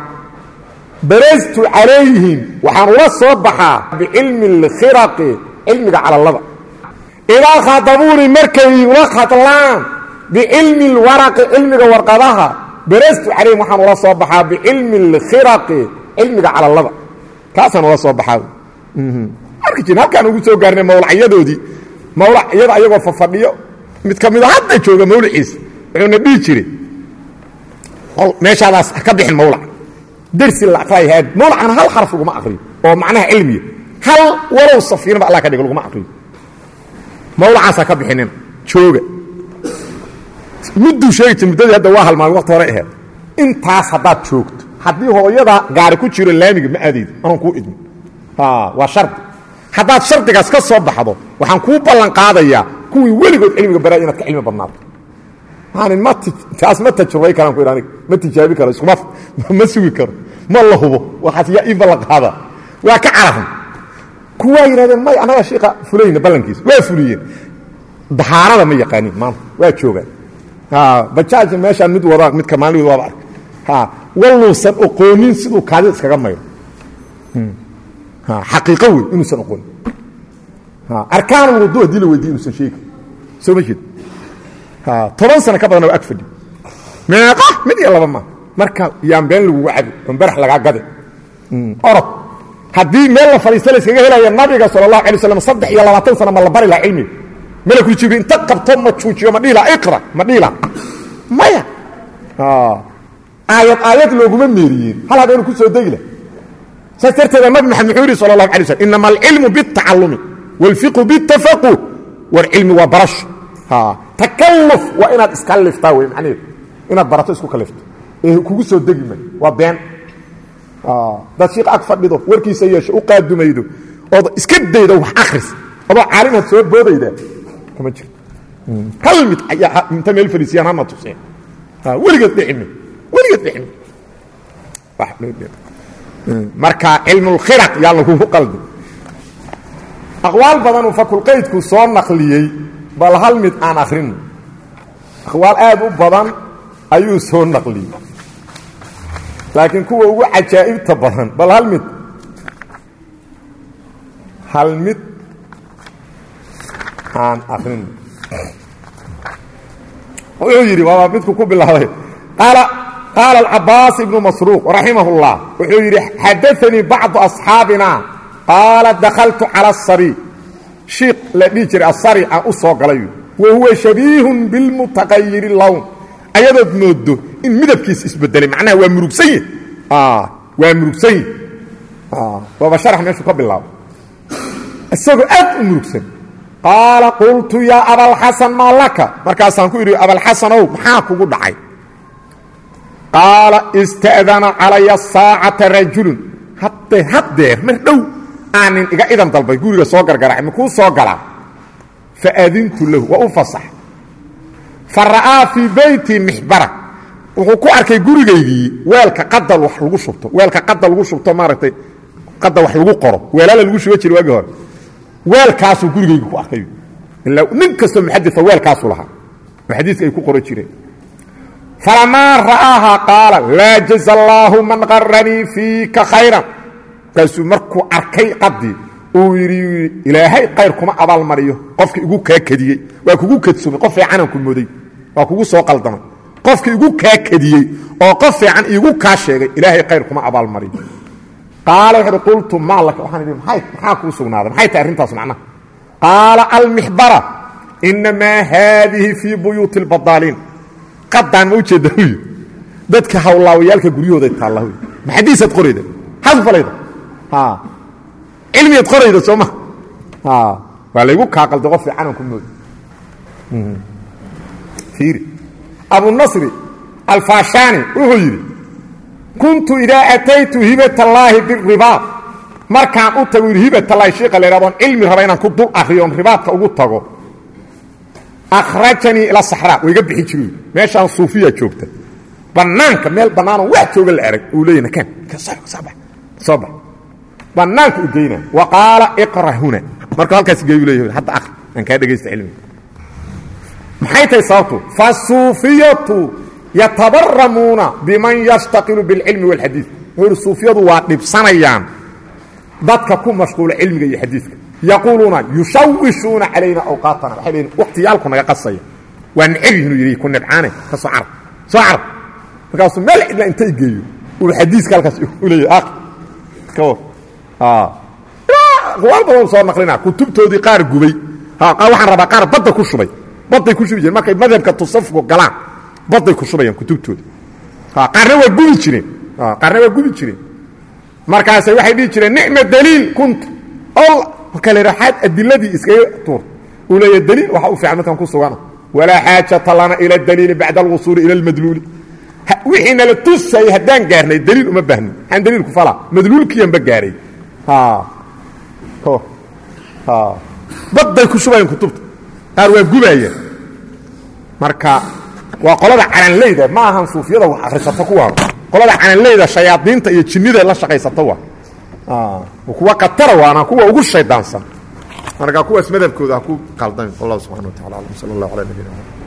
[SPEAKER 1] barastu calayhim waxaan ula soo baxaa bicilmi اlkhiraqi cilmiga calallada idaa khaatabuunii markay igula hadlaan bicilmi اlwaraqi cilmiga warqadaha barastu calayhim waxaan ula soo baxaa bicilmi اlkhiraqi cilmiga calallada kaasaan ula soo baxaa arki jir halkaan ugu soo gaarnay mawlacyadoodii mawlacyada ayagoo fafadhiyo mid ka mida hadda jooga mawliciisa wuxuuna dhihi jiray meeshaadaas ha ka bixin mawlac. Dersi la aqriyahaad mawlacana hal xaraf laguma aqriyo oo macnaha cilmiya. Hal walow safiinaba allah ka dhigo laguma aqriyo mawlacaas ha ka bixinin jooga. Mudduu sheegi jir muddadii hadda waa halmaamay waqti hore aheed. Intaas haddaad joogto haddii hooyada gaari ku jiro laamiga ma aadaydo anaan kuu idmin. Waa shardi haddaad shardigaas ka soo baxdo waxaan kuu ballan qaadayaa kuwii weligood cilmiga baraa inaad ka cilmi badnaato maanin ma taas ma tajrubay karaan ku idhi aniga ma tijaabi karo iskuma ma sugi karo ma la hubo waxaas yaa ii ballan qaada. Waa ka carafn kuwaa yidhahdeen may annaga shiika fulayna ballankiisa. Waa fuliyeen. Dahaarada ma yaqaanin maanta waa joogaan. Bajaaja meeshaan mid wada midka maalin waaba arka. Walluusan oqoonin siduu kaadida iskaga mayro xaqiiqo wey inuusan oqoonin arkaan wadu haddii la weydiye inuusan sheegi soo ma jeed toban sano ka badanna waa ag fadhi. Meeqa? Mid iyo laba maa. Marka yaan been laguga cabi on barax lagaa gade. Orod. Haddii meel la fadhiista la iskaga helaya nabiga sala allahu alay waslam saddex iyo labaatan sana ma la bari laha cilmiga malakul jibriil inta qabto ma juujiyo ma dhihi laha iqra ma dhihi laha maya aayad aayad looguma meeriyeen hal habeenu ku soo degi lah saas darteeda nabi maxamed muxuu yidhi sala allahu alay slm inama alcilmu biاtacalumi wاlfiqhu biاtafaquh war cilmi waa barasho takalluf waa inaad iska liftaa wey macnaheedu inaad barato isku kalifto ee kugu soo degi may waa been dad shiik ag fadhido warkiisa yeesho u qaadumaydo ood iska daydo wax akhris adoo caalimaad soo boodayda kama jirto hal mid ayaa inta meel fariisiyaan hana tuseen weligeed dhicimi weligeed dhicimi marka cilmulkhiraq yaa lagugu qaldi aqwaal badanuu fakulqaydku soo naqliyey bal hal mid aan akhrino aqwaal aad u badan ayuu soo naqliyey. Laakiin kuwa ugu cajaa'ibta badan bal hal mid. Hal mid aan akrino wuxuu yidhi waaba midku ku bilaabay. Qaala qaala alcabaas ibnu masruuq raximah اllah wuxuu yidhi xadaanii bacdu asxaabina qaala dakaltu cala asari shiik la dhihi jiray asari aan u soo galay wa huwa shabiihun bilmutaqayiri lown ayadood moodo in midabkiis isbedelay macnaha waa murugsan waa murugsan yahi waaba sharax meeshuu ka bilaabo isagoo aad u murugsan qaala qultu yaa abalxasan maa laka markaasaan ku idhi abalxasanow maxaa kugu dhacay qaala ista'dana calaya saacata rajulun haddee haddeer mar dhow. Aanin iga idan dalbay guriga soo gargaraacay makuu soo galaa. Faadintu lahu waa u fasax. Fa ra'aa fii wuxuu ku arkay gurigaygii weelka qadal wax lagu shubto. Weelka qadal lagu shubto maaragtay qadal wax lagu qoro. Weelala lagu shuba jira waagii hore. Weelkaasuu gurigaygi ku arkay. Ilaa nin kastoo muxadisa weelkaasuu lahaa. Oo ay ku qoran jireen falamaa ra'aahaa qaala laa jaza allaahu man qaranii fiika khayran markaasuu markuu arkay qadii uu yidhi ilaahay khayr kuma abaalmariyo qofka igu kaa waa kugu kadsomay qof fiicanaan ku mooday waa kugu soo qaldamay qofka igu kaa oo qof fiican iigu kaa sheegay ilaahay khayr kuma abaalmariyo qaala wuxuuhi qultu maa laka waxaan idhi maxaa kuu sugnaaday maxay tahay arrintaas macnaha qaala almixbara inamaa haadihi fii buyuuti اlbadaaliin qadaan ma ujeedda huy dadka hawlaawayaalka guryahooday taalla maxadiisaad qorayda? Xaad falayda cilmiyaad qorayda soo ma. Waa laygu kaa qalday qof fiicanaan ku mooda iiri abunasri alfaashaani wuxuu yidhi kuntu idaa ataytu hibatallaahi biribaad markaan u tago yidhi hibatallaahi shiika la yhahdoon cilmi inaan ku dul akriyoon ribaadka ugu tago akhrajanii ila saxraa wayga bixi jiri meeshaan suufiya joogta bannaanka meel bannaanoo wax jooga la erag uu leeyahy nakaan soo bax bannaanka u geyna wa qaala iqra huna markuu halkaas geeyu leeyahy hadda akri aan kaa dhegaysta cilmiga maxay tahay sababtu fasuufiyatu yatabaramuuna biman yashtaqilu biاlcilmi wاlxadiid wuxuu ihi suufiyadu waa dhibsanayaan dadka ku mashquula cilmiga iyo xadiidka yaquuluuna yushawishuuna calayna awqaatana waxay leeyiin wakhtiyaalku naga qasaya waa neceb yihiin yidhi ku nibcaane ka soo carab soo carab markaasuu meel cidla intay geeyo uu xadiiska halkaas u leeyahy aq ka war aqwaal badan soo naqlina kutubtoodii qaar gubay waxaan rabaa qaar badda ku shubay badday ku shubi jireen markay madhabka tusafku galaan badday ku shubayaan kutubtooda qaarna waa gubi jireen qaarna waa gubi jireen markaasay waxay dhihi jireen nicma daliil kunta marka la xaad adiladii iskaga tuur uu leeya daliil waxa u fiican markaan ku sugana walaa xaajata lana ila daliili bacda alwusuuli ila almadluuli. Wixii nala tusayay haddaan gaarnay daliil uma baahnin. Maxaan daliilku falaa. Madluulkiyanba gaaray badday ku shubayaan kutubta. Qaar waa gubayaan marka waa qolada calanleyda ma ahan suufiyada wax akhrisato kuwaan qolada calanleyda shayaadiinta iyo jinnida la shaqaysato waa kuwa katara waana kuwa ugu shaydaansan. Marka kuwaas madhabkooda ha ku qaldan wallah subxana wa tacala alam sal allah ala nabina